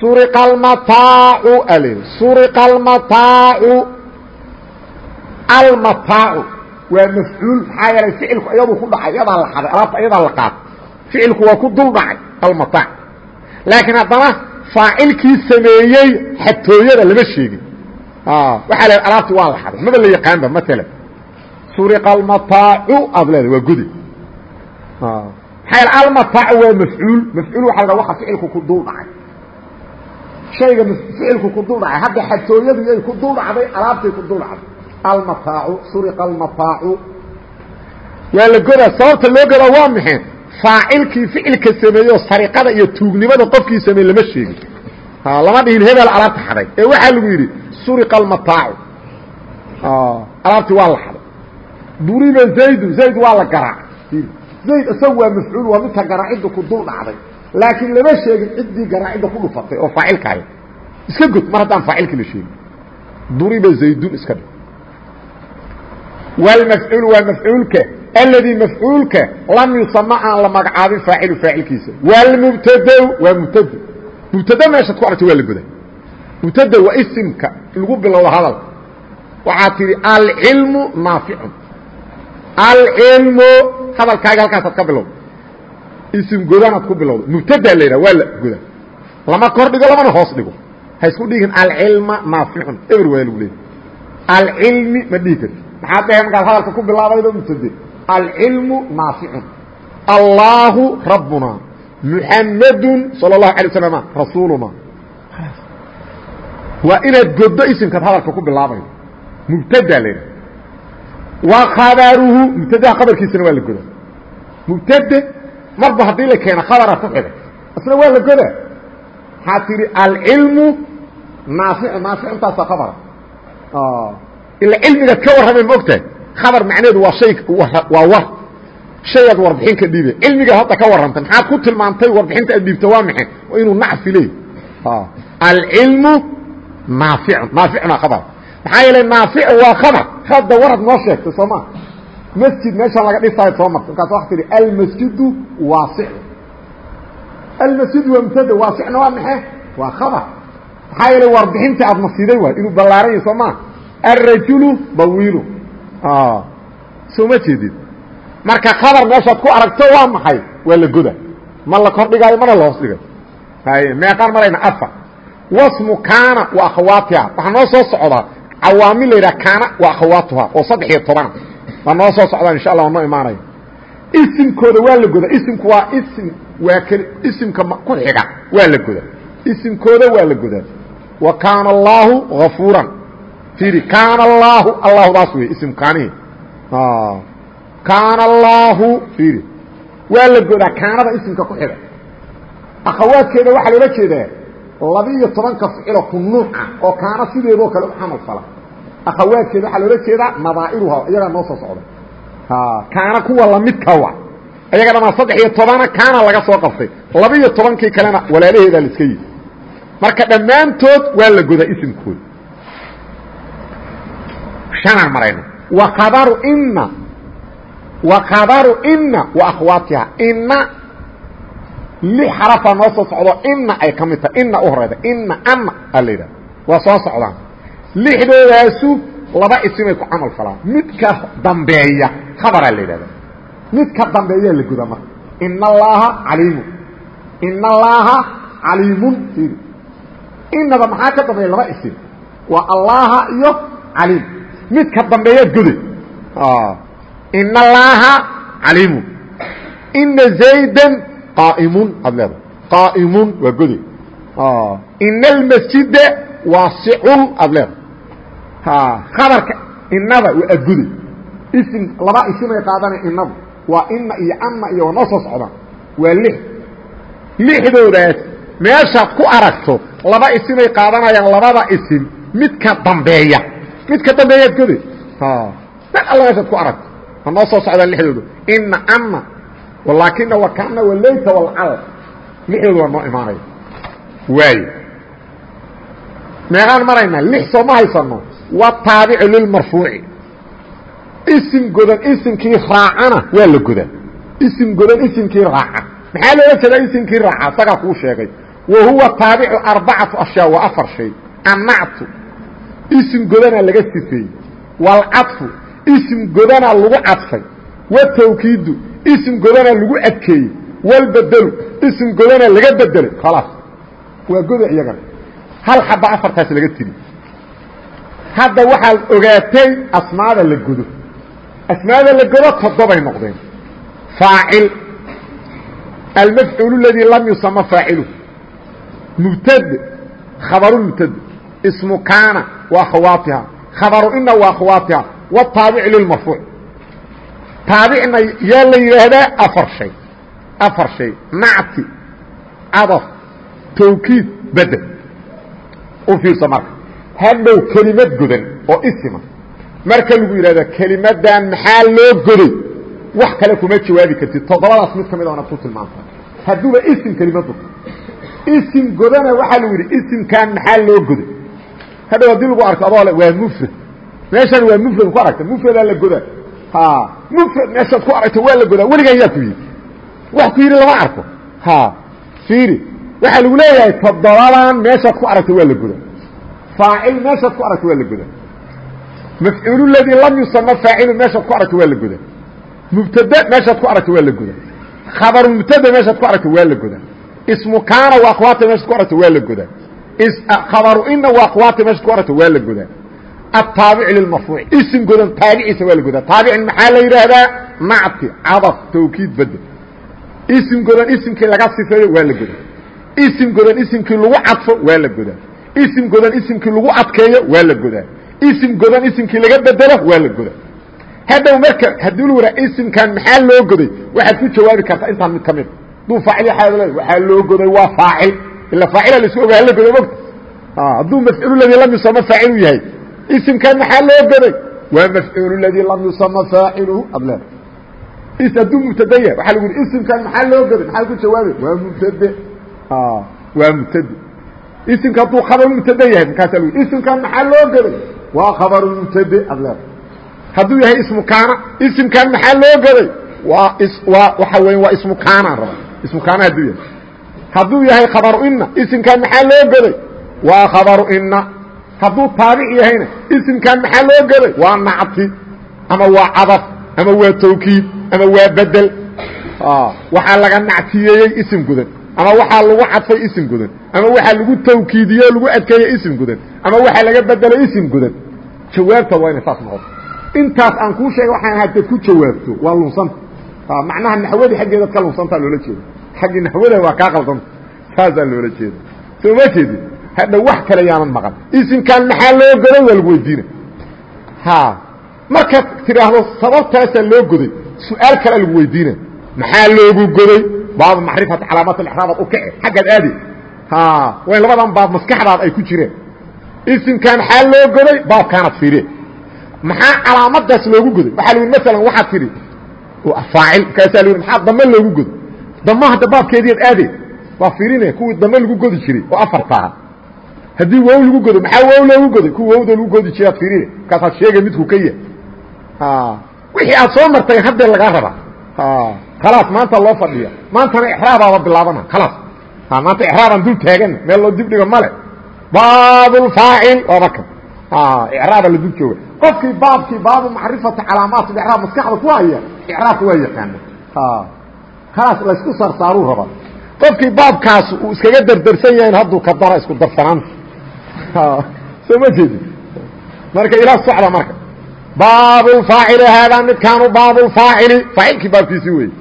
Speaker 1: suriqa almataacu a la yidhi suriqa almataacu almataacu waa mafcuul maxaa yeelay ficilku iyaduu ku dhacay iyadaa la xaday alaabta iyadaa la qaatay. Ficilku waa ku dul dhacay almataac laakiin haddana faacilkii sameeyey xatooyada lama sheegin. Waxaa la alaabti waa la xaday. Maba la yaqaanba maala suriqa almataacu aad leedahay waa gudi. Maxaa yeel almataacu waa mafcuul. Mafcuul waxa la waxa ficilku ku dul dhacay. Shayga ficilku ku dul dhacay. Hadda xatooyadu yay ku dul dhacday alaabtay ku dul dhacday almataacu suriqa almataacu waa la godaa sababta loo godaa waa maxay? Faacilkii ficilka sameeyo sariqada iyo tuugnimada qofkii sameey lama sheegin. Lama dhihin hebel alaabta xaday. Ee waxaa lagu yidhi suriqa almataacu alaabtii waa la xaday. Duriba zaydu zayd waa la garaacay zayd isagu waa mafcuul waa midka garaacidda ku dul dhacday. Laakiin lama sheegin ciddii garaacidda ku dhufatay oo faacilkaaya iska god mar haddaan faacilkii la sheegin. Duriba zaydun iska dhig wlmafcuul waa mafcuulka aladii mafcuulka lam yusama aan la magacaabin faacilu faacilkiisa wlmubtad waa mubtad mubtad meeshaad ku aragta waa la goda mubtad waa isimka lagu bilowdo hadalka waxaad tidhi alcilmu naaficun alcilmu hadalkaaga halkaasaad ka bilowda isim godanaad ku bilowda la yidhaha waa la goda lama kor dhigo lamana hoos dhigo ha isku dhigin alcilma naaficun eber waa lagu leeyay alcilmi ma dhihi karti maxaad dhahe markaad hadalka ku bilaabaydo mubtade alcilmu naaficun allaahu rabbuna. Muxamadun sala allahu alay waslama rasuuluna. Waa inaad goddo isimkaad hadalka ku bilaabaydo mubtadaa la yidhaha wa khabaruhu mubtadaha khabarkiisana waa la godaa. Mubtade marba haddii la keeno khabara ku xiga isna waa la godaa. Waxaad tidhi alcilmu naaficu naaficuntaasa khabara ila cilmigaad ka warramay ma ogtahay khabar macnaheedu waa shay waa war. Shayaad warbixin ka dhiibe cilmigaad hadda ka warrantay maxaad ku tilmaantay warbixinta aad dhiibta waa maxay? Waa inuu nacfi leey alcilmu naaficun naaficuna khabar. Maxaa yeelay naafic waa khabar. Hadda warad noo sheegtay soo maa masjid meeshaan laga dhisaayo soo marta markaas waa tihi almasjidu waasic almasjidu waa mubtada waasicna waa maxe waa khabar. Maxaa yeelay warbixinta aad nasiiday waay. Inuu ballaaran yahay soo maa alrajulu bawiilu soo ma jeedid marka khabar meeshaad ku aragto waa maxay waa la goda ma la kor dhigaayo mana la hoos dhigayo hay meeqaan marayna afar wasmu kaana wa akhawaatiha waxaa noo soo socdaa cawaamil la yidhaha kaana wa akhawaatuha oo saddex iyo tobana waa noo soo socdaan insha allah waa noo imaanaya isimkooda waa la goda isimku waa isim waa keli isimka ku xiga waa la goda isimkooda waa la godaa wa kaana allaahu gafuuran fiiri kaana allaahu allahdaas wey isim kaanihi kaana allaahu fiiri waa la godaa kaanada isimka ku xiga akhawaadkeeda waxaa loola jeedaa laba-iyo tobanka ficilo ku nuuca oo kaana sideedoo kale u camal fala. Akhawaadkeeda waxaa loola jeedaa nadaa'iruha iyagaa noo soo socda. Kaana kuwa lamidka wa. Iyaga dhamaa saddex iyo tobana kaana laga soo qabtay. Laba-iyo tobankii kalena walaalaheedaa la iska yidi marka dhammaantood waa la godaa isimkooda shanaan marayna wakabaru ina wakabaru ina wa akhwaatiha ina lix xarafaa noo soo socdo ina ay ka mid tahay ina u horeyda ina ana aa waa soo socdaan lixdoodaasu laba isimay ku camal falaan midka dambeeya khabaraa la yidhahda midka dambeeyaa la godaa marka ina allaaha caliimun ina allaaha caliimun inaba maxaa ka dambeeya laba isim waa allaaha iyo caliim midka dambeeyaad goday ina allaaha caliimun ina zaydan qaa'imun. Aad leeda qaa'imun waa goday ina almasjida waasicun aad leeda khabarka inada waa adgoday isim laba isimay qaadanay inadu waa ina iyo ana iyo noo socdaan. Waa lix. Lixdoodaas meeshaad ku aragto laba isimay qaadanayaan labada isim midka dambeeya midka dambeeyaad goday meel alla meeshaad ku aragto. Ma noo soo socdaan lixdoodu ina ana walaakina wakana walayta walcal lixdoodu waa noo imaanaya. Waayo meeqaan maraynaa lix soo ma haysano wataabicu lilmarfuuci isim godan isimkii raacana waa la godaa. Isim godan isimkii raaca. Maxaa loola jeedaa isimkii raaca? Isagaa kuu sheegay. Wa huwa taabicu arbacatu ashyaa waa afar shay. Annactu isim godanaa laga sifeeyey. Waalcadfu isim godanaa lagu cadfay. Watawkiidu isim godanaa lagu adkeeyey. Walbedelu isim godanaa laga bedelay. Khalaas waa goda iyagana hal xaba afartaas laga tiri. Hadda waxaad ogaatay asmaada la godo. Asmaada la godo toddobay noqdeen. Faacil. Almafcuul اladii lam yusama faacilu mubtad. Khabaru mubtad. Ismu kaana wa akhawaatiha khabaru ina wa akhawaatiha wataabic lilmarfuuc taabicna yaa la yidhaahdaa afar shay. Afar shay. Nacti cadaf tawkiid bedel. U fiirso marka. Hadhow kelimad godan oo isima. Marka lagu yidhahdo kelimadan maxaa loo goday? Wax kale kuma jawaabi kartid. Toddobadaas mid ka mid oonad ku tilmaamta hadduuba isim kelimadu. Isim godana waxaa lagu yidhi isimkan maxaa loo goday hadhow haddii lagu arko adoo le waa mufrad. Meeshan waa mufrad ku aragta mufradaa la godaa. Ha mufrad meeshaad ku aragto waa la godaa weligan yaa ku yidhi. Wax ku yidhi lama arko. Ha fiiri waxaa lagu leeyahay toddobadan meeshaad ku aragto waa la godaa. Faacil meeshaad ku aragto waa la godaa. Mafcuul ladii lam yusama faacilu meeshaad ku aragto waa la godaa. Mubtade meeshaad ku aragto waa la godaa. Khabaru mubtada meeshaad ku aragto waa la godaa. Ismu kaana waa akhwaata meeshaad ku aragto waa la godaa khabaru ina waa akhwaata meeshaad ku aragto waa la godaa. Ataabic lilmarfuuci isim godan taabiciisa waa la godaa. Taabicin maxaa la yidhaahdaa? Nacti cadaf tawkiid bedel isim godan isimkii laga sifeeyo waa la godaa. Isim godan isimkii lagu cadfo waa la godaa. Isim godan isimkii lagu adkeeyo waa la godaa. Isim godan isimkii laga bedelo waa la godaa. Hadhow marka haddii lu waraa isimkan maxaa loo goday? Waxaad ku jawaabi kartaa intaan mid ka mida hadduu faacil xaal waxaa loo goday waa faacil ila faacila lasu ogaa la goday mogta hadduu mafcuul ladii lam yusama faacilu yahay isimkan maxaa loo goday waa mafcuul ladii lam yusama faaciluhu adle hadduu mubtade yahay waxaa lagu yidhi isimkan maxaa loo goday maxaa ku jawaabe waa mubtade waa mubtade isimka hadduu khabar mubtade yahay markaasa l isimkan maxaa loo goday waa khabaru mubtade adle hadduu yahay ismu kaana isimkan maxaa loo goday waa waa waxa weya waa ismu kaana raba ismu kaana hadduu yahay hadduu yahay khabaru ina isimkan maxaa loo goday waa khabaru ina hadduu taabic yahayna isimkan maxaa loo goday waa nacti ama waa cadaf ama waa tawkiid ama waa bedel. Waxaa laga nactiyeeyey isim gudan ama waxaa lagu cadfay isim gudan ama waxaa lagu tawkiidiyey o lagu adkeeyey isim gudan ama waxaa laga bedelay isim gudan. Jawaabta waa inay saas noqoto. Intaas aan kuu sheegay waxaan haddaad ku jawaabto waa lunsanta macnaha naxwadii xaggeedaad ka lunsantaa loola jeeda xaggii naxwada waa kaa qaldanta saasaa loola jeeda soo ma jeedin hadha wax kale yaanan maqan. Isimkan maxaa loo goday waa lagu weydiina. Ha. Markaad tidhaahdo sababtaasaa loo goday su'aal kalea lagu weydiina. Maxaa loogu goday? Baabu macrifati calaamaat alexraabaad u kace xaggaad aadi. Ha. Way labadan baab maskaxdaad ay ku jireen. Isimkan maxaa loo goday? Baabkaanaad fiiriye maxaa calaamadaas loogu goday? Waxaa la yidhi masalan waxaad tidhi faacil. Markaasaa la yidhi maxaa dame loogu goday dama hadda baabkeediiad aade waa fiirinaya kuwii dame lagu godi jiray oo afartaa haddii wow lagu godo maxaa wow loogu goday? Kuwa wowda lagu godi jiray ad fiirine. Markaasaad sheegay midku ka yahay wixii aad soo martay haddee lagaa rabaa. Khalaas maanta loo fadhiya maantana exraabaaba bilaabana khalaas. Maanta exraabaan dul taagan meel loo dibdhigo male baabulfaacil waaba kan icraaba la dul jooga. Qofkii baabkii baabu macrifati calaamaat icraab maskaxda ku haya icraabka waa yaqaana khalaas laysku sarsaaruu rabaa qofkii baabkaas uu iskaga dardarsan yahayn hadduu ka dara isku darsanaanta soo ma jeedi. Marka ila socda marka. Baabulfaacili haadaa midkaanu baabulfaacili faacilkii baabkiisii weeye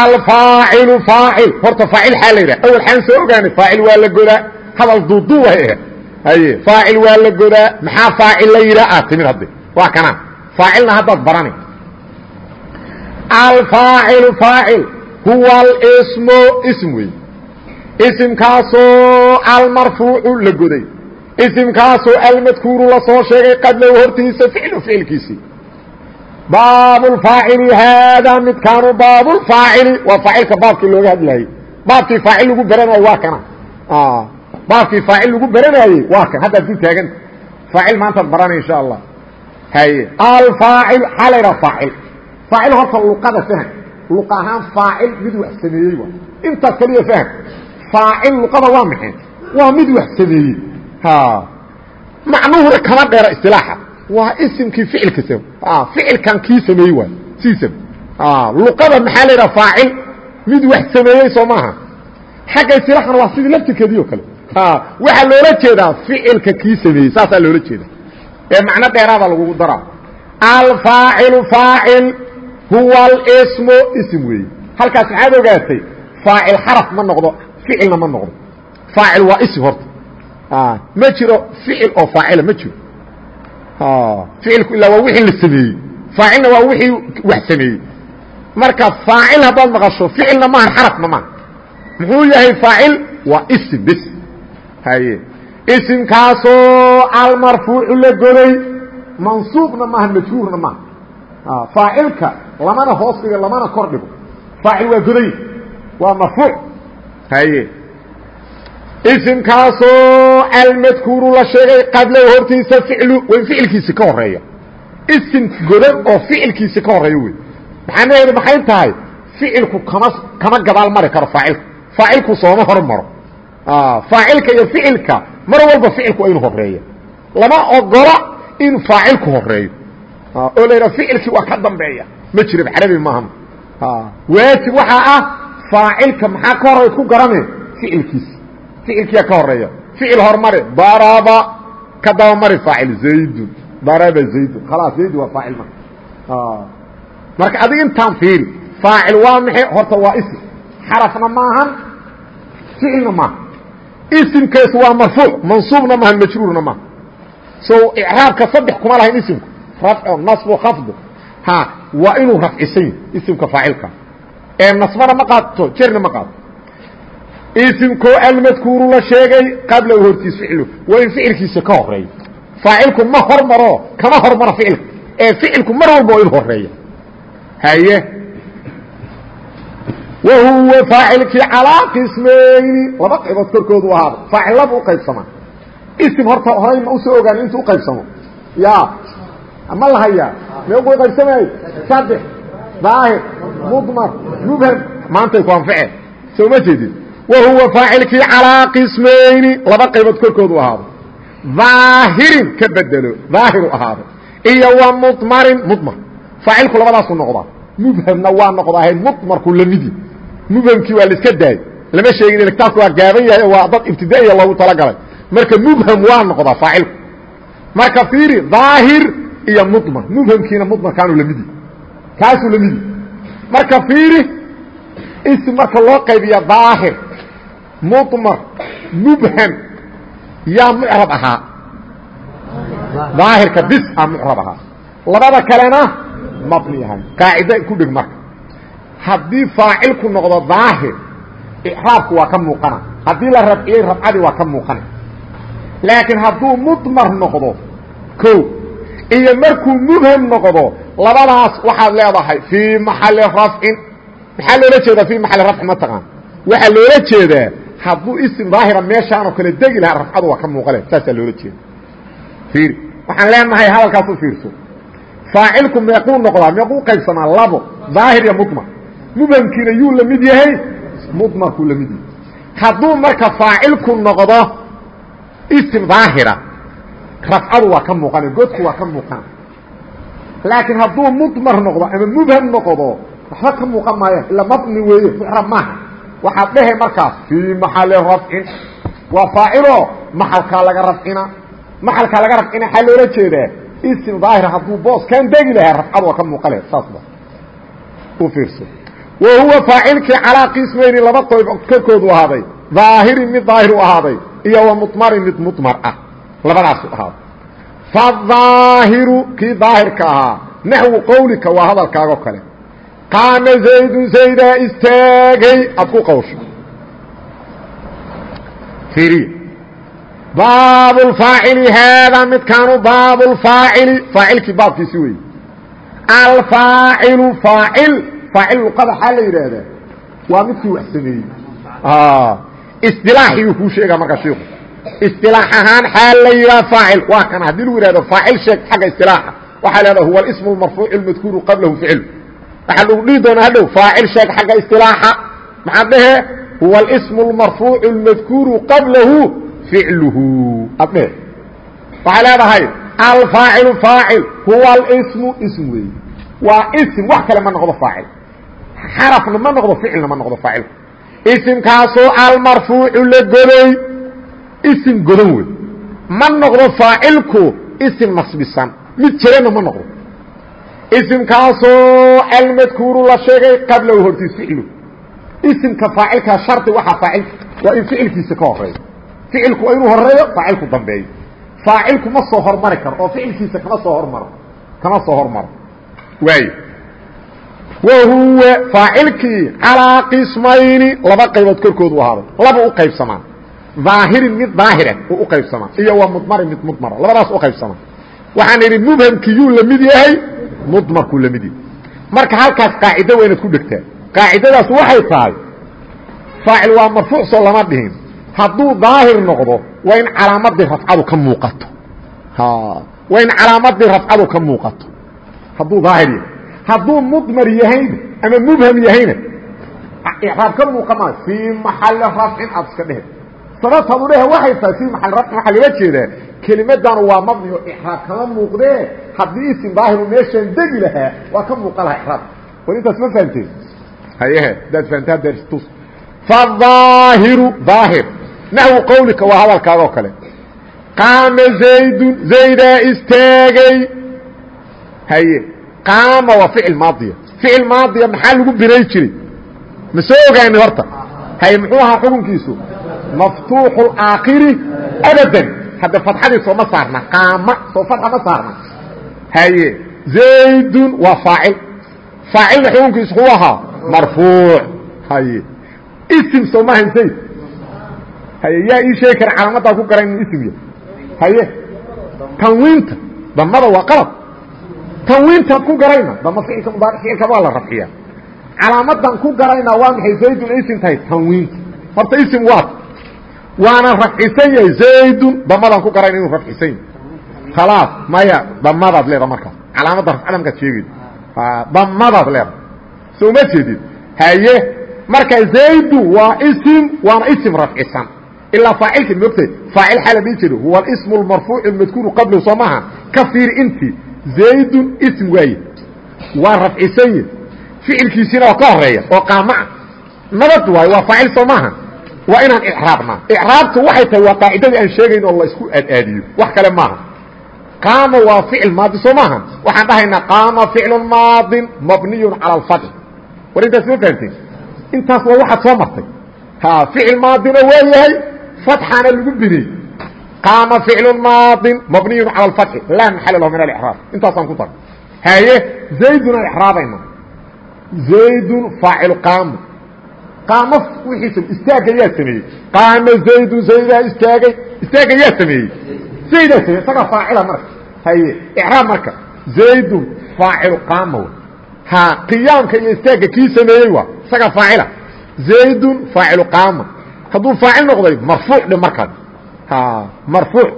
Speaker 1: alfaacilu faacil. Horta faacil xaa la yidhaha. Awal xaan soo ogaanay faacil waa la godaa. Hadal duuduub ay ahayd. Haye faacil waa la godaa. Maxaa faacil la yidhaha? Aad timid hadde waa kanaa faacilna haddaad barani. Alfaacilu faacil huwa alsmu ism wey isimkaasoo almarfuucu la goday. Isimkaasoo almadkuuru la soo sheegay qablahu hortiisa ficlu ficilkiisii baabulfaacili haadaa midkaanu baabulfaacili waa faacilka baabkii looga hadlayey baabkii faacil lagu baranaayey waa kana. Baabkii faacil lagu baranaayey waa kan haddaad ku taaganta faacil maantaad baranay insha allah. Haye alfaacil xaa la ydhaha faacil. Faacil horta luqada fahm luq ahaan faacil mid wax sameeyey waa intaas kaliya fahm faacil luqada waa maxay? Waa mid wax sameeyey. Macnuhuna kama dheera istilaaxa. Waa isimkii ficilka ficilkan kii sameeyey waay. Siisa luqada maxaa la yidhaha faacil? Mid wax sameeyey soo maaha. Xagga istilaaxana waa sidii laftirkeedii oo kale. Waxaa loola jeedaa ficilka kii sameeyey. Saasaa loola jeeda ee macno dheeraada lagugu daraa. Alfaacilu faacil huwa alsmu ism weeye halkaas maxaad ogaatay? Faacil xaraf ma noqdo ficilna ma noqdo. Faacil waa ism horta. Ma jiro ficil oo faacila ma jiro. Ficilku ilaa waa wixii la sameeyey. Faacilna waa wixii wax sameeyey. Marka faacil haddaad maqasho ficilna maahan xarafna maaha muxuu yahay faacil? Waa ism bs haye. Isimkaasoo almarfuucu la goday mansuubna maaha majhuurna maaha faacilka lamana hoos dhigo lamana kor dhigo. Faacil waa goday waa marfuuc haye. Isimkaasoo almadkuuru la sheegay qablahu hortiisa ficlu way ficilkiisi ka horreeya isim godan oo ficilkiisi ka horreeya wey. Maxaanaheedu maxay tahay? Ficilku kama kama gabaal mari karo faacilka faacilku sooma hormaro. Faacilka iyo ficilka mar walba ficilku inu horreeya lama ogola in faacilku horeeyo oo la yidhaha ficilkii waa ka dambeeya. Ma jira carabi maaha waajib waxaa ah faacilka maxaa ka horeya ku garane? Ficilkiisa ficilkiya ka horreeya ficil hormari daraba ka dabamari faacil zaydun daraba zaydun khalaas zaydun waa faacil marka marka adig intaan fiiri faacil waa maxay horta waa ism. Xarafna maahan ficilna maaha isimkeesu waa marfuuc mansuubna maahan majruurna maaha so icraabka saddex kuma lahayn isimku rafco nasbu khafdu. Ha waa inuu rafcisan isimka faacilka. Ee nasbana ma qaato jerna ma qaato. Isimko almadkuuru la sheegay qablahu hortiis ficlu waa in ficilkiisa ka horeeyo faacilku ma hormaro kama hormaro ficilka. Ee ficilku mar walba waa inu horreeya haye. Wa huwa faacilkii calaa qismayni. Laba qaybood korkoodu ahaada faacil laba u qaybsamaa. Isim horta horay ma u soo ogaan intu uqaybsamo ya ma la hayaa mee ugu qaybsamay saddex daahir mudmar mubham. Maantay ku anface soo ma jeedid wa huwa faacilkii calaa qismayni. Laba qaybood korkoodu ahaado. Daahirin ka bedelo. Daahiru ahaado. Iyo wa mudmarin mudmar. Faacilku labadaasu noqdaa. Mubhamna waa noqdaahe mudmarku lamidi mubhamkii waa la iska daayey. Lama sheegin ilktaabku waa gaaban yahay waa dad ibtidaiya loogu talagalay. Marka mubham waa noqdaa faacilku marka fiiri daahir iyo mudmar mubhamkiina mudmarkaanu lamidi kaasuu lamidi marka fiiri ism marka loo qaybiya daahir mudmar mubham yaa mucrab ahaa. Daahirka bis a mucrab ahaa. Labada kalena mabni ahay qaacida ku dhig marka. Haddii faacilku noqdo daahir icraabku waa ka muuqana. Haddii la rafciyey rafcadii waa ka muuqana. Laakiin hadduu mudmar noqdo ko iyo markuu mubham noqdo labadaas waxaad leedahay fii maxali rafcin maxaa loola jeedaa fii maxali rafcin ma taqaan? Waxaa loola jeedaa hadduu isim daahira meeshaanoo kale degi lahaa rafcadu waa ka muuqale saasaa loola jeeda fiiri. Waxaan leenahay hadalkaas u fiirso. Faacilku meequu noqdaa meequu qaybsamaa labo daahir iyo mudmar. Mubhamkiina yuu la mid yahay mudmarkuu la mid yahay. Hadduu marka faacilku noqdo isim daahira rafcadu waa ka muuqana godku waa ka muuqana laakiin hadduu mudmar noqdo ama mubham noqdo waxba ka muuqan maayo ila mabni weeye mucrab maaha. Waxaad dhehe markaas fii maxali rafcin waa faacilo maxalkaa laga rafcina maxalkaa laga rafcina waxaa loola jeedaa isim daahir hadduu booskan degi lahaa rafcadu waa ka muuqa leh saasba u fiirso. Wa huwa faacilkii calaa qismayni laba qoyb korkoodu ahaaday. Daahirin mid daahir u ahaaday iyo wa mudmarin mid mudmar ah labadaasu ahaaday faaahiru kii daahirka ahaa naxwu qowlika waa hadalkaagoo kale. Qaama zaydun zaydaa istaagay aad ku qawsho. Iriy baab lfaacili haadaa midkaanu baab lfaacili faacilkii baabkiisi weeye alfaacilu faacil faacil luqada xaa la yidhaahdaa waa midkii wax sameeyey. Isilaaxiyuu kuu sheegaa marka shiiku isilaax ahaan xaa la yidhaha faacil waa kana haddii lagu yihahdo faacil sheeg xagga isilaaxa waxaa la hahda huwa اsm اmarfuuc اmadkuuru qablahu ficlu waxaa lagu dhihi doonaa hadhow faacil sheeg xagga isilaaxa maxaad dhehe huwa اsm اmarfuuc اmadkuuru qablahu ficluhu ad dhehe waxaa leedahay alfaacilu faacil huwa اsmu ism weeye waa ism wax kale ma noqdo faacil xarafna ma noqdo ficilna ma noqdo faacilku isimkaasoo almarfuucu la goday isim godan wey ma noqdo faacilku isim nasbisan. Mid jirana ma noqdo. Isimkaasoo almadkuuru la sheegay qablahu hortiis ficlu. Isimka faacilkaa shardi waxaa aacil waa in ficilkiisa ka horeeyo ficilku waa inuu horeeyo faacilku dambeeyo. Faacilku ma soo hormari karo oo ficilkiisa kama soo hormaro kama soo hormaro. Waayo. Wahuwa faacilkii calaa qismayni laba qaybood korkoodu ahaaday. Laba u qaybsamaan aahirin mid daahira u u qaybsamaa iyo wa mudmarin mid mudmara labadaas u qaybsamaa. Waxaan idhi mubhamkiyuu la mid yahay mudmarkuu la mid yahay marka halkaas qaacido waa inaad ku dhegtaa qaacidadaas waxay tahay faacil waa marfuuc soo lama dhihin. Hadduu daahir noqdo waa in calaamadii rafcadu ka muuqato. Waa in calaamadii rafcadu ka muuqato. Hadduu daahir yahay. Hadduu mudmar yahayna ama mubham yahayna icraab ka muuqa maa fii maxali rafcin aad iska dhehe sababtaad u dheh waxay tahay rafcin waxaa loola jeedaa? Kelimadan waa mabni oo icraab kama muuqdee. Haddii isim daahiru meeshaan degi lahaa waa ka muuqa lahaa icraab war intaas ma fahamteen hayehe hadaad fahamtaa dartus faaahiru daahir naxwu qawlika waa hadalkaadoo kale. Qaama zaydun zaydaa istaagay. Haye qaama waa ficil maadiya. Ficil maadiya maxaa lagu binay jiray? Ma soo ogaani horta. Haye muxuu ahaa xukunkiisu maftuuxu aakhiri abadan hadda fadxadii sooma saarna qaama soo fadxa ma saarna haye zaydun waa faacil faacilna xukunkiisu xuu ahaa marfuuc haye isim soo maahan zayd haye yaa ii sheegi kara calaamaddaa ku garan inuu isim yahay haye tanwiinta damada waa qalab tanwiintaan ku garayna dama ficilka mudaaric ficilka waa la rafciyaa calaamadan ku garaynaa waa maxay zaydun isim tahay tanwiinta horta isim waat waana rafcisan yahay zaydun damadaan ku garayna inuu rafcisan yahay. Khalaas maya damadaad leeda markaas calaamadda rafcada markaad sheegaysa damadaad leeda soo ma jeedid haye marka zaydu waa isim waana isim rafcisan. Ilaa faacilka mogtay faacil xaa la dhihi jiro. Huwa ismu lmarfuucu madkuuru qablahu soo maaha ka fiiri intii zaydun ism waaye. Waa rafcisan yahi ficilkiisiina oo ka horreeya oo qaamaca nabad waayo waa faacil soo maaha waa inaan icraabnaa icraabtu waxay tahay waa qaacidadii aan sheegayn oo la isku aadaadiyo. Wax kale maaha. Qaama waa ficil maadi soo maaha. Waxaan dhahaynaa qaama ficlu maadin mabniyun cala alfatx war intaas ma fahamteen intaas waa waxaad soo martay. Ha ficil maadina waa yahay fatxaana lagu biney qaama ficlu maadin mabniyu cala alfatxi laa maxala lahu min alraab intaasaan ku dar haye zaydunaan ixraabayna zaydun faacilu qaama qaamo wiiisa istaaga yaa sameeyey. Qaama zaydun zaydaa istaagay istaaga yaa sameeyey. Zaydaa sameeyey isagaa faacila marka. Haye icraab marka. Zaydun faacilu qaama w ha qiyaamka iyo istaagga kii sameeyey waa isagaa faacila. Zaydun faacilu qaama. Hadduu faacil noqday marfuuc dhe markaas marfuuc.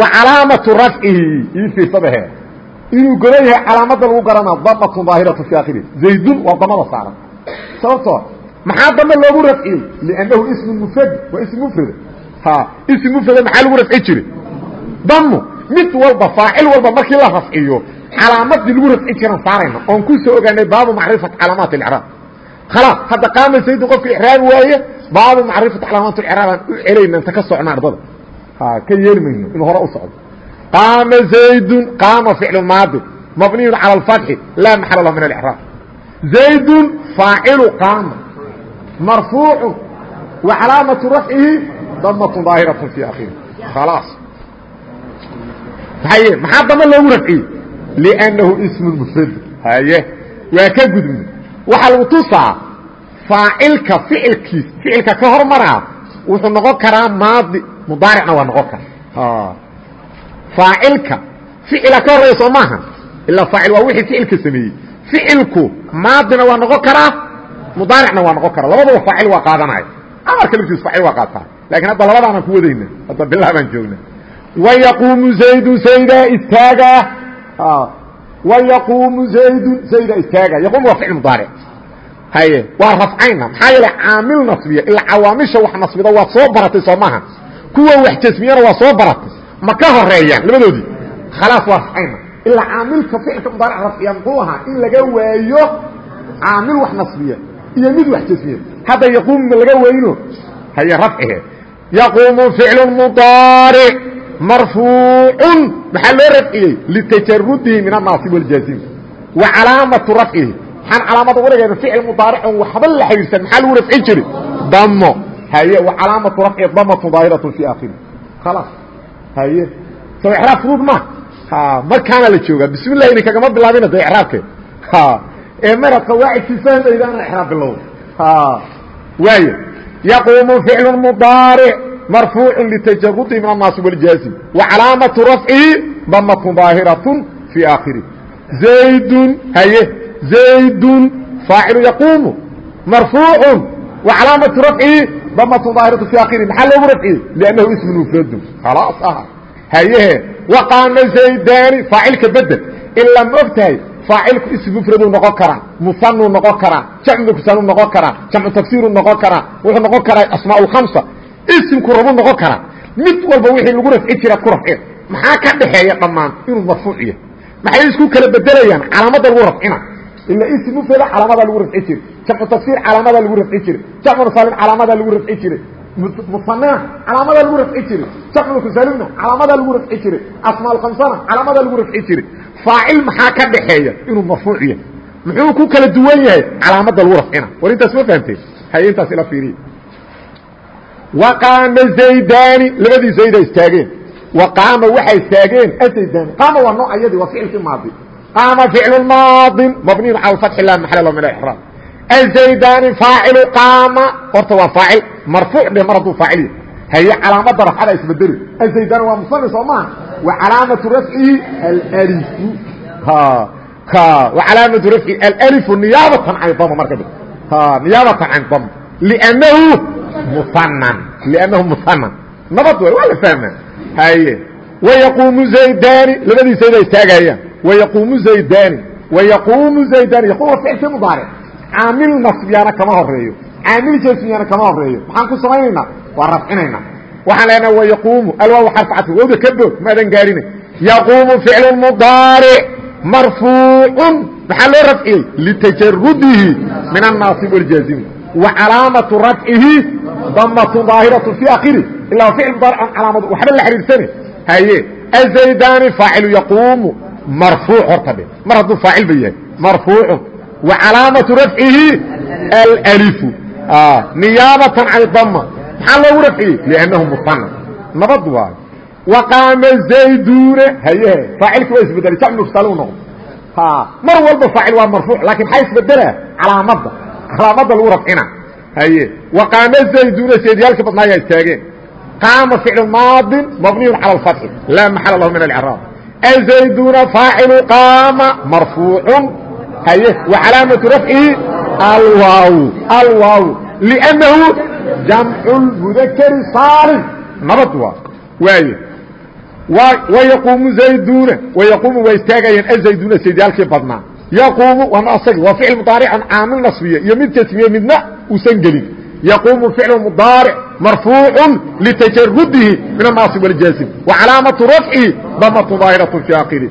Speaker 1: Wa calaamatu rafcihi ii fiirsadahe inuu godan yahay calaamadda lagu garanaa damatun daahiratu fi akhiri zaydun waa damada saaran. Sababtoo maxaa dame loogu rafciyey liannahu ismu mufrad waa ism mufrada ha ism mufrada maxaa lagu rafci jiray damu mid walba faacil walba markii la rafciyo calaamadii lagu rafci jiran saarayna. oon ku soo ogaanay baabu macrifat calaamaat اlcraab khalaas hadda qaama zaydun qofka ixraabi waaye baabu macrifat calaamaat اlcraab aan u celayna inta ka socna ardada. ka yeeli mayno inuu hore u socdo. qaama zaydun qaama ficlu maadi. mabniyun cala alfatxi. laa maxala lahu min alicraab zaydun faacilu qaama marfuucu wa calaamatu rafcihi damatun daahiratu fi akhiri khalaas. Haye maxaa dama loogu rafciyey? Liannahu ismu mufrad haye waa ka gudmi waxaa lagu tusaa faacilka ficilkiis ficilka ka hormaraa wuxuu noqon karaa maadi mudaaricna waa noqon kara faacilka ficila ka horreya soo maaha ilaa faacil waa wixii ficilka sameeyey. Ficilku maadina waa noqon karaa mudaaricna waa noqon karaa labadaba faacil waa qaadanaya amarka laftiis faacil waa qaataa laakiin hadda labadaanaan ku wadayna hadda bilaa baan joogna wayaquumu zaydun zaydaa istaaga. Wayaquumu zaydun zayda istaaga. Yaquum waa ficil mudaaric. Haye waa rafcayna. Maxaa yeele caamil nasbiya ilaa cawaamisha wax nasbida waad soo baratay soo maaha. Kuwa wax jasmiyana waa soo baratay. Ma ka horeeyaan labadoodii? Khalaas waa rafcayna. Ilaa caamilka ficilka mudaaric rafciya muxuu ahaa in laga waayo caamil wax nasbiya iyo mid wax jasmiya hadda yaquum ma laga weyno haye rafcihe yaquumu ficlu mudaaric marfuucun maxaa loo rafciyey litajarudihi min annaasib waljazim wa calaamatu rafcihi maxaan calaamada uga dhigayna ficil mudaaricon waxba la xidhiirsan maxaa lagu rafcin jiray damo haye wa calaamatu rafci damatun daahiratun fi akhiri khalaas haye soo ixraab fudud ma markaana la joogaa bismi llahi idin kagama bilaabina de ixraabke ee mara qawaacidkii fahmaydaana ixraab bilowda waayo yaquumu ficlu mudaaric marfuucu litajarudi min annaasib waljaasim wa calaamatu rafcihi damatun daahiratun fii aakhirih zaydun haye zaydun faacilu yaquumu marfuucu wa calaamatu rafcihi damatun daahiratu fii aakhirih maxaa loogu rafciyey? Liannahu ismun mufradun khalaas aha. Hayehe waqaama zaydani faacilka bedel ilaa ma og tahay faacilku ism mufraduu noqon karaa musanuu noqon karaa jamcu kusanuu noqon karaa jamcu tafsiiruu noqon karaa wuxuu noqon karaa asmaa lkhamsa isimku rabuu noqon karaa. Mid walba wixii lagu rafci jira ku rafcin maxaa ka dhaxeeya dhammaan? Inuu marfuuc yahay. Maxay isku kala bedelayaan? Calaamada lagu rafcina. Ila ism mufrada calaamada lagu rafci jire jamcu tafsiir calaamada lagu rafci jire jamcu saalim calaamada lagu rafci jire musanena calaamada lagu rafci jire jamcu kusalimna calaamada lagu rafci jire asmaa lkhamsana calaamada lagu rafci jire faacil maxaa ka dhaxeeya inuu marfuuc yahay muxuu ku kala duwan yahay calaamada lagu rafcina war intaas ma fahamteen haye intaas ila fiiriya waqaama zaydani labadii zayda istaageen waqaama waxay istaageen azaydani qaama waa nooc ayadii waa ficilkii maadi qaama ficlu maadin mabniyun cala fatxi lah maxal lo min alixraab azaydani faacilu qaama horta waa faacil marfuuc dhe mar hadduu faacil yahay haye calaamada rafcada isbedeli azaydani waa musani soo maaha wa calaamatu rafcihi allifu wa calaamatu rafcihi allifu niyaabatan can dama marka niyaabatan can dama lnahu muanan lnahu muanan nabad way waa la fahmaa. Haye wayaquumu zaydani labadii zayda istaagayaan wayaquumu zaydani wayaquumu zaydani yaquum waa ficilkii mudaaric caamil nasbiyaana kama horeeyo caamil jasmiyaana kama horeeyo maxaan ku samaynaynaa waa rafcinaynaa waxaan leenaha wayaquumu alwaaw xarfu cadfi wawda ka boog. Maadan gaarina yaquumu ficlu mudaaric marfuucun. Maxaa loo rafciyey? Litajarudihi min annaasib wاljaazimi wa calaamatu rafcihi damatun daahiratu fi akhiri ilaa ficil mudaaric calaamadu waxba la xidhiirsane haye azaydani faacilu yaquumu. Marfuuc horta dhe mar hadduu faacil ba yahay. Marfuucun. Wa calaamatu rafcihi allifu niyaabatan can dama maxaa loogu rafciyey liannahu muana nabad waayo waqaama zayduna haye faacilki waa isbedelay jamcu salu noqdo mar walba faacil waa marfuuc laakiin maxaa isbedelaa calaamadda calaamadda lagu rafcina haye waqaama zayduna seedyaalkii badnaayaa istaageen. Qaama ficlu maadin mabniyun cala alfatxi laa maxala lahu min alcraab azayduna faacilu qaama marfuucun. Haye wa calaamatu rafcihi alwaaw alwaaw liannahu jamcu lmudakari saalim nabad waa waaye wayaquumu zayduna wayaquumu waa istaagayaan azayduna saydyaalkii badnaa yaquumu waana asagi waa ficil mudaarican caamil nasbiye iyo mid jasmiye midna uusan gelin yaquumu ficlu mudaaric marfuucu litajarudihi min annaasib waljaasim wa calaamatu rafcihi damatu daahiratu fi akhiri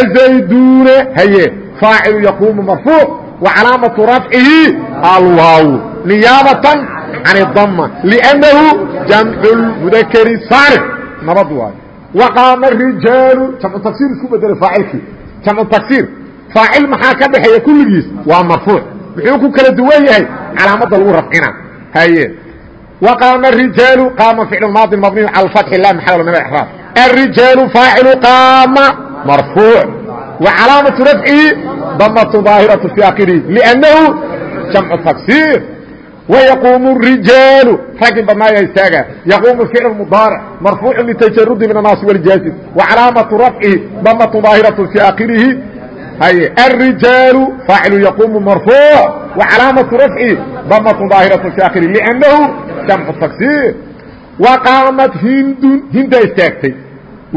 Speaker 1: azayduna haye faacilu yaquumu marfuuc wa calaamatu rafcihi alwaaw niyaabatan can dama liannahu jamcu lmudakari saalim nabad waayo waqaama rijaalu jamcu tagsiir isku bedela faacilkii. Jamcu tagsiir faacil maxaa ka dhexeeya kulligiis? Waa marfuuc. Muxuu ku kala duwan yahay? Calaamadda lagu rafcina. Haye. Waqaama rijaalu qaama ficlu maadi mabniyu cala alfatxi la maxal min alixraab الrijaalu faacilu qaama marfuuc. Wa calaamatu rafcihi damatu daahiratu fi akhirihi liannahu jamcu tagsiir ويقuم الرiجاaل raggi badnaaya istaaga يquم فiعل مضاaرع مرفوع لتجرد من الناaص والجاaزم وعaلاaمaة رفعhi dمة ظاahiرة في akhirihi haye الrijaalu faacilu yaquumu marfuuع وacalaamaةu rafci damatun daahiraة fi akhiri لأnnahu jamcu tagsir وaqaamat hindun hinda istaagtay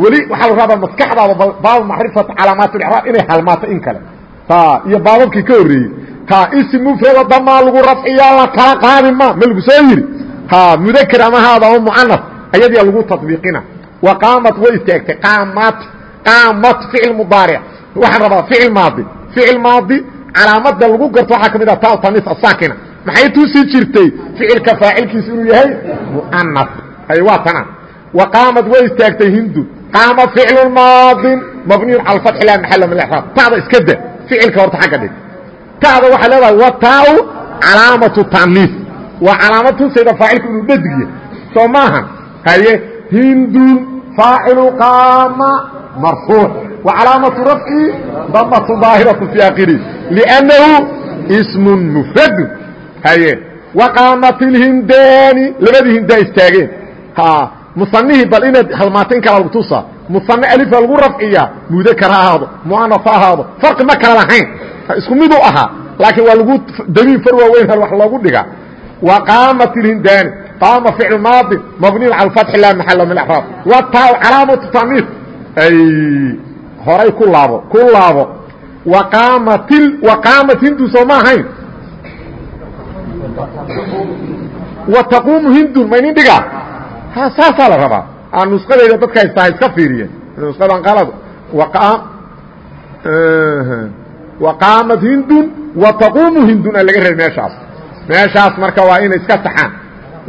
Speaker 1: weli waxaa la rabaa maskaxdaada baabu macrifati calaamaat اlcraab inay halmaato in kale iyo baababkii ka horreeyey ism mufrada damaa lagu rafciyaa la kala qaadi ma ma lagu soo yidhi mudakr ama haada ama mucanas ayadiia lagu taطbiiqina wa qaamat way istaagtay qaamat qaamat ficil mudaaric. Waxaan rabaa ficil maadi ficil maadi calaamada lagu garto waxaa ka mid ah ta tanis asaakina maxay tusi jirtay? Ficilka faacilkiisu inuu yahay muanas ay waa tana. Wa qaamat way istaagtay hindu. Qaama ficlu maadin mabniyu cala fatxi la maxala min raab tada iska da ficilka horta xagga dhig tada waxay leedahay wa taa calaamatu tanis waa calaamad tusayda faacilku inuu dhadigya soo maahan haye hindun faacilu qaama marfuuc. Wa calaamatu rafci damatu daahiratu fi akhiri liannahu ismun mufradu haye. Wa qaamat ilhindaani labadii hindaa istaageen musanihii bal inaad halmaatayn kala lagu tusa musane alifa lagu rafciyaa mudakar ha ahaado muanaf ha ahaado. Farqi ma kala lahayn. Isku mid u ahaa laakiin waa lagu damiin far waaweyn wax loogu dhigaa wa qaamat ilhindaani qaama ficl maadi mabniyu cala fatxi la maxala min axraab wa taa calaamatu taniif ay horay ku laabo ku laabo. Wa qaamatil wa qaamat hindu soo ma ahayn. Wa taquumu hindun ma inin dhigaa saasaa la rabaa. Aan nuskadayda dadka haystaa iska fiiriyen. Nuskadan qalad. Waqaamad hindun wa taquumu hindun aa laga rabay meeshaas. Meeshaas marka waa inay iska saxaan.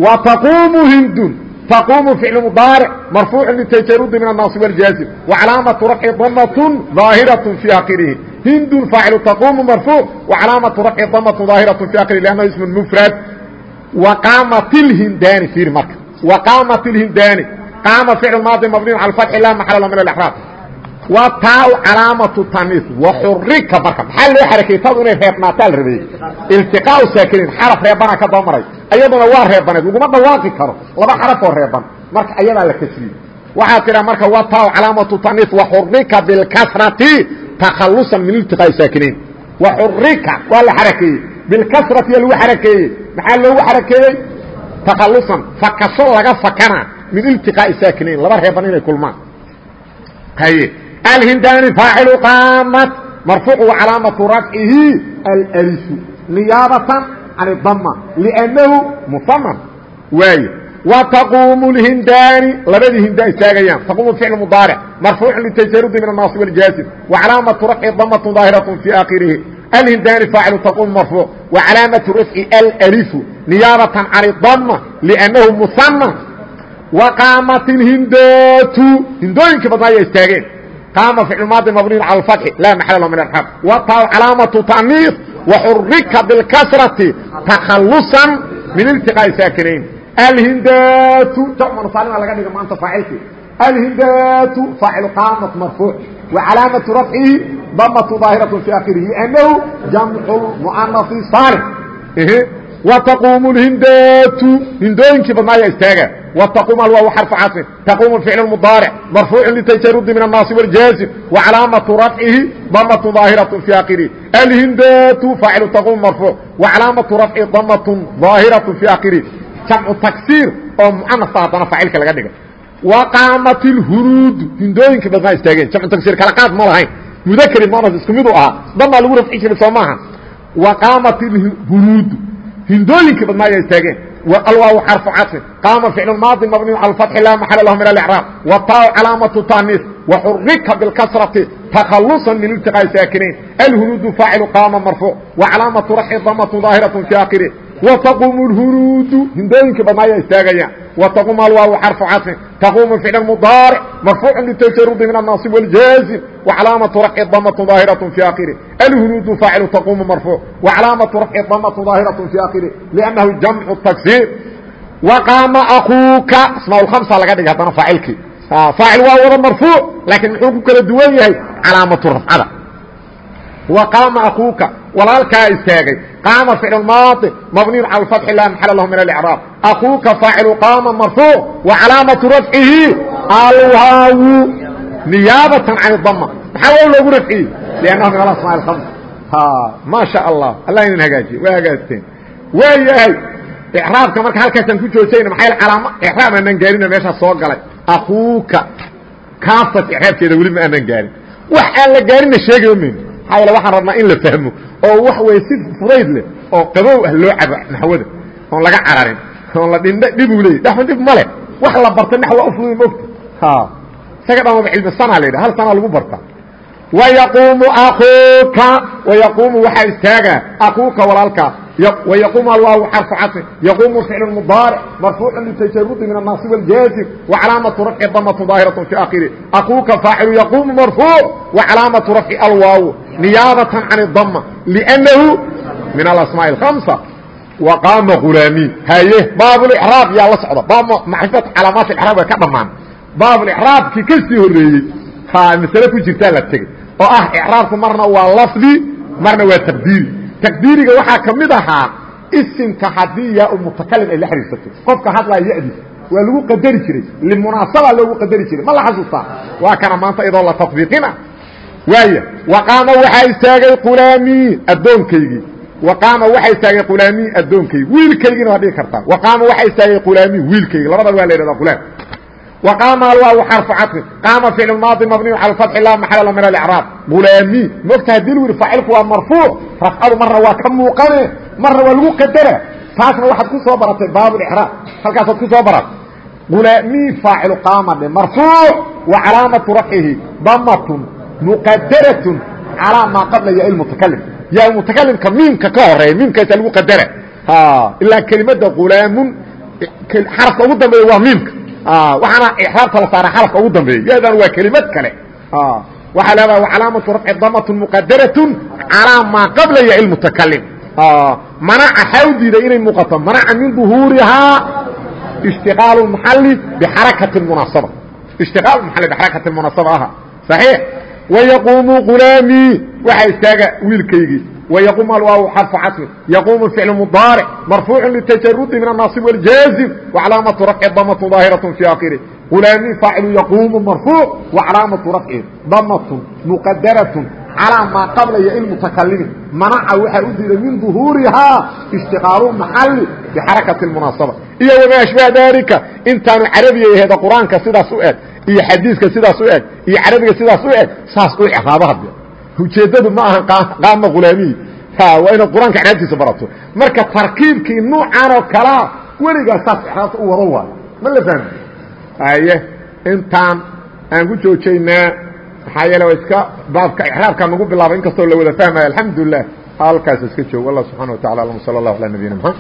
Speaker 1: Wa taquumu hindun. Taquumu ficlu mudaaric marfuucun litajarudi min annaasib waljaazim wa calaamatu rafci damatun daahiratun fii akhirihi hindun faacilu taquumu marfuuc wa calaamatu rafci damatun daahiratun fii akhirihi liannahu ismun mufrad. Wa qaamat ilhindaani fiir marka. وqاamat الhindاni qaama فicل maadi mبniي عalى الفتح la محل min الإحrاab wa taa calaamaةu taniis وxurika marka maxaa loo xarakeyey tadu inay reebnaataa la rabeeyey iltiqاau saakiniin xaraf reebana ka daba maray ayaduna waa reebaneed laguma dhawaaqi karo laba xarafoo reeban marka ayadaa la kasriyey waxaa tidhaa marka wa taa calaamaةu taniis وxurika bاlkasrati تakhaluصa min iltiqاai saakiniin وxurika waa la xarakeeyey bilkasrati yaa lagu xarakeeyey maxaa loogu xarakeeyey takhalusan fakaso laga sakana min iltiqaa'i saakinayn laba reeban inay kulmaan. Haye alhindaani faacilu qaamat marfuucu calaamatu rafcihi alalisu niyaabatan can idama liannahu musaman waaye wa taquumu lhindaani labadii hindaa istaagayaan taquumu ficlu mudaaric marfuucu litajarudi min annaasib aljaazim wa calaamatu rafci damatun daahiratun fii aakhirihi. Alhindaani faacilu taquumu marfuuc wa calaamatu rafci alalisu نياaبة عن الضمة لأنه مثنى وقاaمت الهndاt hindooyinkii badna aya istaageen قاama فiعل ماaضي مبني على الفتح لا محل له من الحرب وta cلاaمة تأنيiث وxurika بالكسرة تkخلصا من التقاء ساkنين الهndاt mنصاaلma laga dhiga maanta فاacilki الهndاt فاaciل قاaمة مرفوع وعaلاaمة رفعه ضمة ظاaهرة في آخره لأنه جمع المؤنث صالح وتقوم الهndاt hindooyinkii badnaaya istaaga وتقوم الواو حرف cطف تقوم الفعل المضارع مرفوع لتجرد من الناصب والجازم وعلاaمة رفعه ضمة ظاaهرة في آخره الهndاt فاaعل تقوم مرفوع وعلاaمة رفعه ضمة ظاaهرة في آخره جمع تكسير oo مؤنث hadana فاacilka laga dhiga وقاaمت الهنوud hindooyinkii badnaa istaageen جمع تكسير kala qaad ma lahayn mudakri munas isku mid u ahaa damaa lagu rafci jiray soo maaha wa qaamat ilhunuudu hindooyinkii badnaa ayaa istaageen. Alwaaw xarfu caطfin qaama ficlu maadi mabniyu cala fatxi laa maxala lahu min alicraab wa taa calaamatu taaniis waxurika bilkasrati takhalusan min iltiqaa'i saakinayn alhunuudu faacilu qaama marfuuc wa calaamatu rafci damatu daahiraة fi akhirih وتقuم الهنوud hindooyinkii badnaaya istaagayaan وتقuم alwaaw xرفu caطفin تquم فiعل مضاaرع مرفوع لتجرد من الناaصب والجاaزم وعaلاaمaة رفع ضمة ظاaهرة في آkخره الهنوud فاaعل تقuم مرفوع وعaلاaمaة رفع ضمة ظاaهرة في آkخره لأنه جمع التكسير وقاaمa أخوuka اسماء الخمسa laga dhig haddana فاacilkii فاaعل waa wada مرفوع لakiن muxuu ku kala duwan yahay calaamaة رفcada وقاaمa أخوuka walaalkaa istaagay. Qaama ficl maadi mabniyn cal fathi laa maxala lahu min alcraab akuuka faacilu qaama marfuuc wa calaamatu rafcihi alwaawu niyaabatan can dama maxaa waaw loogu rafciyey? Liannahu min alasmaa ams maa sha allah allah idin hagaajiye waa hagaasteen waa yahay icraabka marka halkaasaan ku joojayna maxaa calaamo icraab aanaan gaarina meeshaas soo galay. Akuuka kaasaas icraabkeeda weli ma aanaan gaarin. Wax aan la gaarina sheegaymayno maxaa yaele waxaan rabnaa in la fahmo oo wax weeye si fudayd leh oo qabow ah loo cabo naxwada oon laga cararin oon la dhindh dhibuu leeyay dhaxun dhib ma leh. Wax la barta nax waa u fuduy mogta isaga dhan waba cilmi sanaa la yidhaha hal sanaa lagu barta wayaquumu akuuka wayaquumu waxaa istaagaa akuuka walaalkaas wayaquumu alwaawu xarfu casri yaquumu ficlu mudaaric marfuucun litajarudi min annaasib aljaazim wacalaamatu rafci damatu daahiratn fi akhiri akuuka faacilu yaquumu marfuuc wacalaamatu rafci alwaawu niyaabatan can اdama lnnahu min alasmaa اhamsa waqaama hulaamiin haye baabulraab yaa la socda baab macrifat calaamaat iraab way ka dhammaan baabulraabkii ka sii horeeyey masle ku jirtaa la tegey. Oo ah icraabku marna waa lafdi marna waa taqdiiri taqdiiriga waxaa ka mid ahaa isimka haddii yaa u mutakalim ay la xiriirsato qofka hadlaya yadiisa waa lagu qadari jiray. Limunaasaba loogu qadari jiray. Ma la xasuustaa waa kana maanta iyadoo la tadbiiqina waaya waqaama waxaa istaagay qulaamii addoonkaygii waqaama waxaa istaagay qulaamii addoonkaygii wiilkaygiina waa dhihi kartaa. Waqaama waxaa istaagay qulaamii wiilkaygi labadan waa la yidhahdaa qulaam. وقام الواو حرف عطف قام فعل الماضي مبني على الفتح لا محل من الاعراب غلامي مقتها دلو فاعلك waa مرفوع رفعه مره waa ka muuqane mara waa lagu qadara taasna waxaad ku soo baratay baab الاعراب halkaas aad ku soo barat غلامي فاعل قام مرفوع وعلامه رفعه ضمه مقدره على ما قبل يا المتكلم يا المتكلم كمين ka horeey min ka lagu qadara ha ila kelimada غلام حرف ugu dambeeyo waa miimka Ah, waxaana iraabta la saara xarafka ugu dambeeya yadan waa kelimad kale. Ah, waxaa leedaha wacalaamatu rafci damat muqadaratun calaa maa qabla ya ilmutakalim ah, manaca xawdiida inay muuqato manaca min duhuurihaa ishtiqaalu maxali bixarakati munaasaba. Ishtiqaal maxali bixarakati munaasaba aha. Saxiix? wayaquumu gulaamii waxaa istaaga wiilkaygii ويقوم الواو حرف عطف يقوم فعل مضارع مرفوع للتجرد من الناصب والجازم وعلامة رفع ضمة ظاهرة في آخره غلامي فاعل يقوم مرفوع وعلامة رفع ضمة مقدرة على ما قبل يا المتكلم منع وحا أدر من ظهورها اشتغال محل بحركة المناسبة إيه وما أشبه ذلك انتان عربي هذا iyo xadiiska sidaas u eg iyo carabiga sidaas u eg saas u craaba hadde ujeeddadu ma aha qaama khulaamiyi waa inaad qur'aanka craabtiisa barato. Marka tarkiibkii nuucan oo kalaa weligaa saas craabta u wada waayo ma la fahmi? Aye intaan aan ku joojaynaa maxaa yeele wa iska baabka icraabka nagu bilaabay inkastoo la wada fahmayo alxamdulilah halkaas iska joog allah subxana wa tacala alam sala allahu alaa nabiyina maxamed